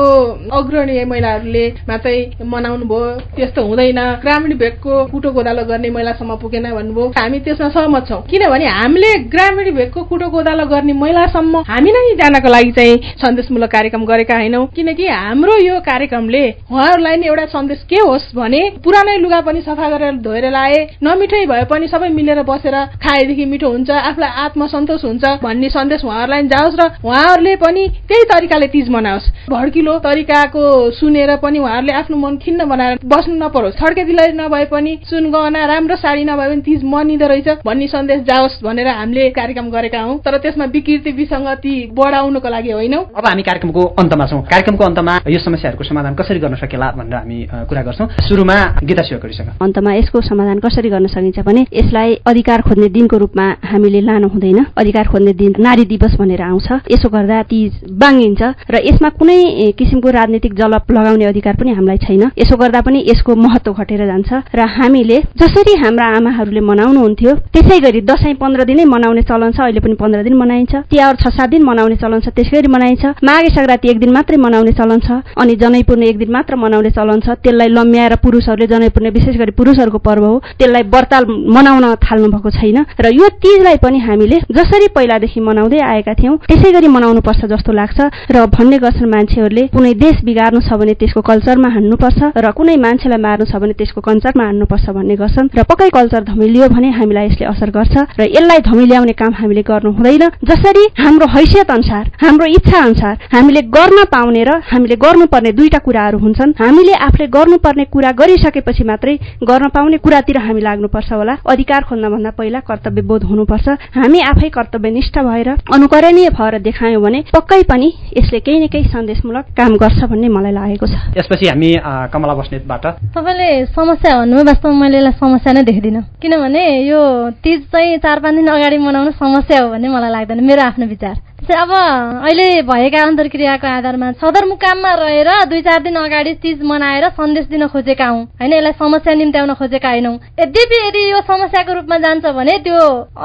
अग्रणी महिलाहरूले मात्रै मनाउनु भयो त्यस्तो हुँदैन। ग्रामीण भेगको कुटो गोदालो गर्ने महिलासम्म पुगेन भन्नुभयो। हामी त्यसमा सहमत छौँ। किनभने हामीले ग्रामीण भेगको कुटो गोदालो गर्ने महिलासम्म हामी नै जानको लागि चाहिँ सन्देशमूलक कार्यक्रम गरेका होइनौँ। किनकि हाम्रो यो कार्यक्रमले उहाँहरूलाई नै एउटा सन्देश के होस् भने पुरानै लुगा पनि सफा गरेर धोएर लाए नमिठै भए पनि सबै मिलेर बसेर खाएदेखि मिठो हुन्छ आफूलाई आत्मसन्तोष हुन्छ भन्ने सन्देश उहाँहरूलाई जाओस् र उहाँहरूले पनि त्यही तरिकाले तिज मनाओस्। भड्किलो तरिकाको सुनेर पनि उहाँहरूले आफ्नो मन खिन्न बनाएर बस्नु नपरोस्। छड्के दिलाइ नभए पनि सुन गहना राम्रो साडी नभए पनि तिज मनिँदो रहेछ भन्ने सन्देश जाओस् भनेर हामीले कार्यक्रम गरेका हौँ। तर त्यसमा विकृति विसङ्गति बढाउनको लागि होइनौ। अब हामी कार्यक्रमको अन्तमा छौँ। कार्यक्रमको अन्तमा यो समस्याहरूको समाधान कसरी गर्न सकेला भनेर हामी कुरा गर्छौँ। सुरुमा गीता शिवकरीसँग अन्तमा यसको समाधान कसरी गर्न सकिन्छ भने यसलाई अधिकार खोज्ने दिनको रूपमा हामीले लानु हुँदैन। अधिकार खोज्ने दिन नारी दिवस भनेर आउँछ। यसो गर्दा तिज बाङ्गिन्छ र यसमा कुनै किसिमको राजनीतिक जलप लगाउने अधिकार पनि हामीलाई छैन। यसो गर्दा पनि यसको महत्व घटेर जान्छ र हामीले जसरी हाम्रा आमाहरूले मनाउनुहुन्थ्यो त्यसै गरी दसैँ पन्ध्र दिनै मनाउने चलन छ अहिले पनि पन्ध्र दिन मनाइन्छ। तिहार छ सात दिन मनाउने चलन छ त्यसै गरी मनाइन्छ। माघे सङ्क्रान्ति एक दिन मात्रै मनाउने चलन छ अनि जनैपूर्ण एक दिन मात्र मनाउने चलन छ त्यसलाई लम्ब्याएर पुरुषहरूले जनैपूर्ण विशेष गरी पुरुषहरूको पर्व हो त्यसलाई व्रताल मनाउन थाल्नु भएको छैन। र यो तिजलाई पनि हामीले जसरी पहिलादेखि मनाउँदै आएका थियौँ त्यसै गरी मनाउनु पर्छ जस्तो लाग्छ। र भन्ने गर्छन् मान्छेहरूले कुनै देश बिगार्नु छ भने त्यसको कल्चरमा हान्नुपर्छ र कुनै मान्छेलाई मार्नु छ भने त्यसको कल्चरमा हान्नुपर्छ भन्ने गर्छन्। र पक्कै कल्चर धमिलियो भने हामीलाई यसले असर गर्छ र यसलाई धमिल्याउने काम हामीले गर्नु हुँदैन। जसरी हाम्रो हैसियत अनुसार हाम्रो इच्छा अनुसार हामीले गर्न पाउने र हामीले गर्नुपर्ने दुईटा कुराहरू हुन्छन्। हामीले आफूले गर्नुपर्ने कुरा गरिसकेपछि मात्रै गर्न पाउने कुरातिर हामी लाग्नुपर्छ होला। अधिकार खोज्नभन्दा पहिला कर्तव्य बोध हुनुपर्छ। हामी आफै कर्तव्यनिष्ठ भएर अनुकरणीय भएर देखायौँ भने पक्कै पनि यसले केही न केही सन्देशमूलक काम गर्छ भन्ने मलाई लागेको छ। त्यसपछि हामी कमला बस्नेतबाट तपाईँले समस्या भन्नु वास्तवमा मैले यसलाई समस्या नै देख्दिनँ। किनभने यो तिज चाहिँ चार पाँच दिन अगाडि मनाउनु समस्या हो भन्ने मलाई लाग्दैन। मेरो आफ्नो विचार। अब अहिले भएका अन्तर्क्रियाको आधारमा सदरमुकाममा रहेर दुई चार दिन अगाडि चिज मनाएर सन्देश दिन खोजेका हौँ। होइन यसलाई समस्या निम्त्याउन खोजेका होइनौँ। यद्यपि यदि यो समस्याको रूपमा जान्छ भने त्यो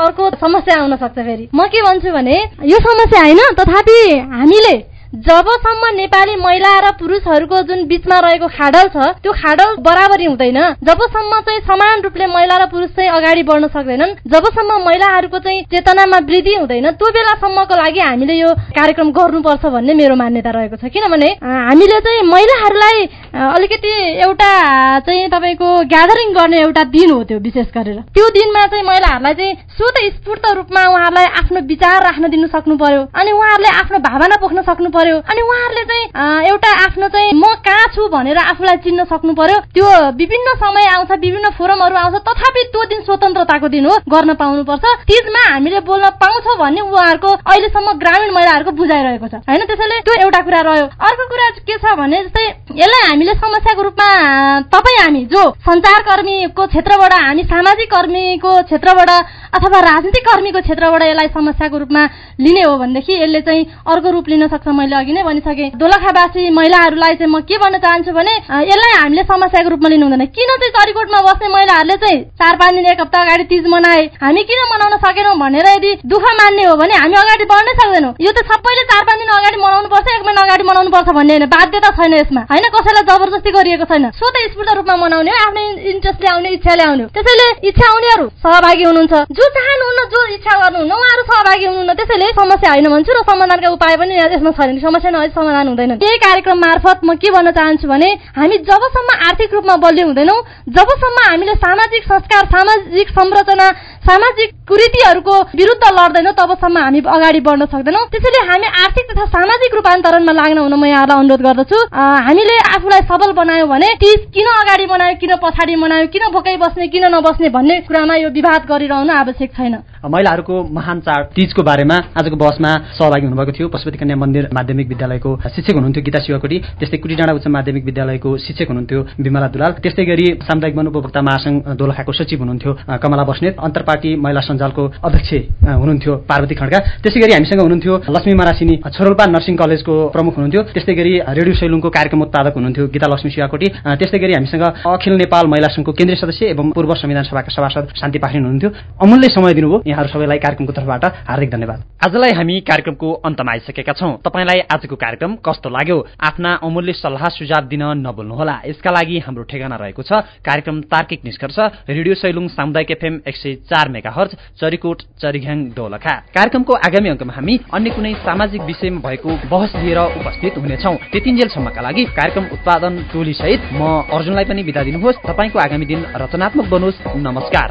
अर्को समस्या आउन सक्छ फेरि। म के भन्छु भने यो समस्या होइन तथापि हामीले जबसम्म नेपाली महिला र पुरुषहरूको जुन बिचमा रहेको खाडल छ त्यो खाडल बराबरी हुँदैन। जबसम्म चाहिँ समान रूपले महिला र पुरुष चाहिँ अगाडि बढ्न सक्दैनन् जबसम्म महिलाहरूको चाहिँ चेतनामा वृद्धि हुँदैन त्यो बेलासम्मको लागि हामीले यो कार्यक्रम गर्नुपर्छ भन्ने मेरो मान्यता रहेको छ। किनभने हामीले चाहिँ महिलाहरूलाई अलिकति एउटा चाहिँ तपाईँको ग्यादरिङ गर्ने एउटा दिन हो त्यो विशेष गरेर। त्यो दिनमा चाहिँ महिलाहरूलाई चाहिँ शुद्ध स्फूर्त रूपमा उहाँहरूलाई आफ्नो विचार राख्न दिनु सक्नु पर्यो अनि उहाँहरूले आफ्नो भावना पोख्न सक्नु पर्यो। अनि उहाँहरूले चाहिँ एउटा आफ्नो चाहिँ म कहाँ छु भनेर आफूलाई चिन्न सक्नु पर्यो त्यो विभिन्न समय आउँछ विभिन्न फोरमहरू आउँछ तथापि त्यो दिन स्वतन्त्रताको दिन हो गर्न पाउनुपर्छ। तिजमा हामीले बोल्न पाउँछौँ भन्ने उहाँहरूको अहिलेसम्म ग्रामीण महिलाहरूको बुझाइरहेको छ। होइन त्यसैले त्यो एउटा कुरा रह्यो। अर्को कुरा के छ भने जस्तै यसलाई हामीले समस्याको रूपमा तपाईँ हामी जो सञ्चारकर्मीको क्षेत्रबाट हामी सामाजिक कर्मीको क्षेत्रबाट अथवा राजनीतिक कर्मीको क्षेत्रबाट यसलाई समस्याको रूपमा लिने हो भनेदेखि यसले चाहिँ अर्को रूप लिन सक्छ मैले अघि नै भनिसकेँ दोलखावासी महिलाहरूलाई चाहिँ म के भन्न चाहन्छु भने यसलाई हामीले समस्याको रूपमा लिनु हुँदैन। किन चाहिँ चरीकोटमा बस्ने महिलाहरूले चाहिँ चार पाँच दिन एक हप्ता अगाडि तिज मनाए? हामी किन मनाउन सकेनौँ भनेर यदि दुःख मान्ने हो भने हामी अगाडि बढ्नै सक्दैनौँ। यो त सबैले चार पाँच दिन अगाडि मनाउनु पर्छ एक महिना अगाडि मनाउनु पर्छ भन्ने होइन। बाध्यता छैन यसमा। होइन कसैलाई जबरजस्ती गरिएको छैन। स्वत स्फूर्त रूपमा मनाउने हो आफ्नो इन्ट्रेस्टले आउने इच्छाले आउने त्यसैले इच्छा आउनेहरू सहभागी हुनुहुन्छ। जो चाहनुहुन्न जो इच्छा गर्नुहुन्न उहाँहरू सहभागी हुनुहुन्न। त्यसैले समस्या होइन भन्छु र समाधानका उपाय पनि यसमा छैन समस्या नै समाधान हुँदैन यही कार्यक्रम मार्फत म के भन्न चाहन्छु भने हामी जबसम्म आर्थिक रूपमा बलियो हुँदैनौँ जबसम्म हामीले सामाजिक संस्कार सामाजिक संरचना सामाजिक कुरीतिहरूको विरुद्ध लड्दैनौँ तबसम्म हामी अगाडि बढ्न सक्दैनौँ। त्यसैले हामी आर्थिक तथा सामाजिक रूपान्तरणमा लाग्न हुन म यहाँलाई अनुरोध गर्दछु। हामीले आफूलाई सबल बनायौँ भने तिज किन अगाडि बनायो किन पछाडि बनायो किन भोकै बस्ने किन नबस्ने भन्ने कुरामा यो विवाद गरिरहनु आवश्यक छैन। महिलाहरूको महान चाड तिजको बारेमा आजको बसमा सहभागी हुनुभएको थियो। पशुपति कन्या मन्दिर माध्यमिक विद्यालयको शिक्षक हुनुहुन्थ्यो गीता शिवकोटी। त्यस्तै कुटी डाँडा उच्च माध्यमिक विद्यालयको शिक्षक हुनुहुन्थ्यो विमला दुलाल। त्यस्तै गरी सामुदायिक वन उपभोक्ता महासंघ दोलखाको सचिव हुनुहुन्थ्यो कमला बस्नेत। अन्तर्पार्टी महिला सञ्जालको अध्यक्ष हुनुहुन्थ्यो पार्वती खड्का। त्यसै गरी हामीसँग हुनुहुन्थ्यो लक्ष्मी मरासिनी छोरोल्पा नर्सिङ कलेजको प्रमुख हुनुहुन्थ्यो। त्यस्तै गरी रेडियो सैलुङको कार्यक्रम उत्पादक हुनुहुन्थ्यो गीता लक्ष्मी शिवाकोटी। त्यस्तै गरी हामीसँग अखिल नेपाल महिला संघको केन्द्रीय सदस्य एवं पूर्व संविधान सभाका सभासद शान्ति पाखरिन हुनुहुन्थ्यो। अमूल्य समय दिनुभयो। यहाँहरू सबैलाई कार्यक्रमको तर्फबाट हार्दिक धन्यवाद। आजलाई हामी कार्यक्रमको अन्तमा आइसकेका छौँ। तपाईँलाई आजको कार्यक्रम कस्तो लाग्यो? आफ्ना अमूल्य सल्लाह सुझाव दिन नभुल्नुहोला। यसका लागि हाम्रो ठेगाना रहेको छ कार्यक्रम तार्किक निष्कर्ष रेडियो सैलुङ सामुदायिक एफएम एक सय चार मेगा हर्च चरिकोट चरिघ्याङ दोलखा कार्यक्रमको आगामी अङ्कमा हामी अन्य कुनै सामाजिक विषयमा भएको बहस लिएर उपस्थित हुनेछौ। त्यतिन्जेलसम्मका लागि कार्यक्रम उत्पादन टोली सहित म अर्जुनलाई पनि बिदा दिनुहोस्। तपाईँको आगामी दिन रचनात्मक बनोस्। नमस्कार।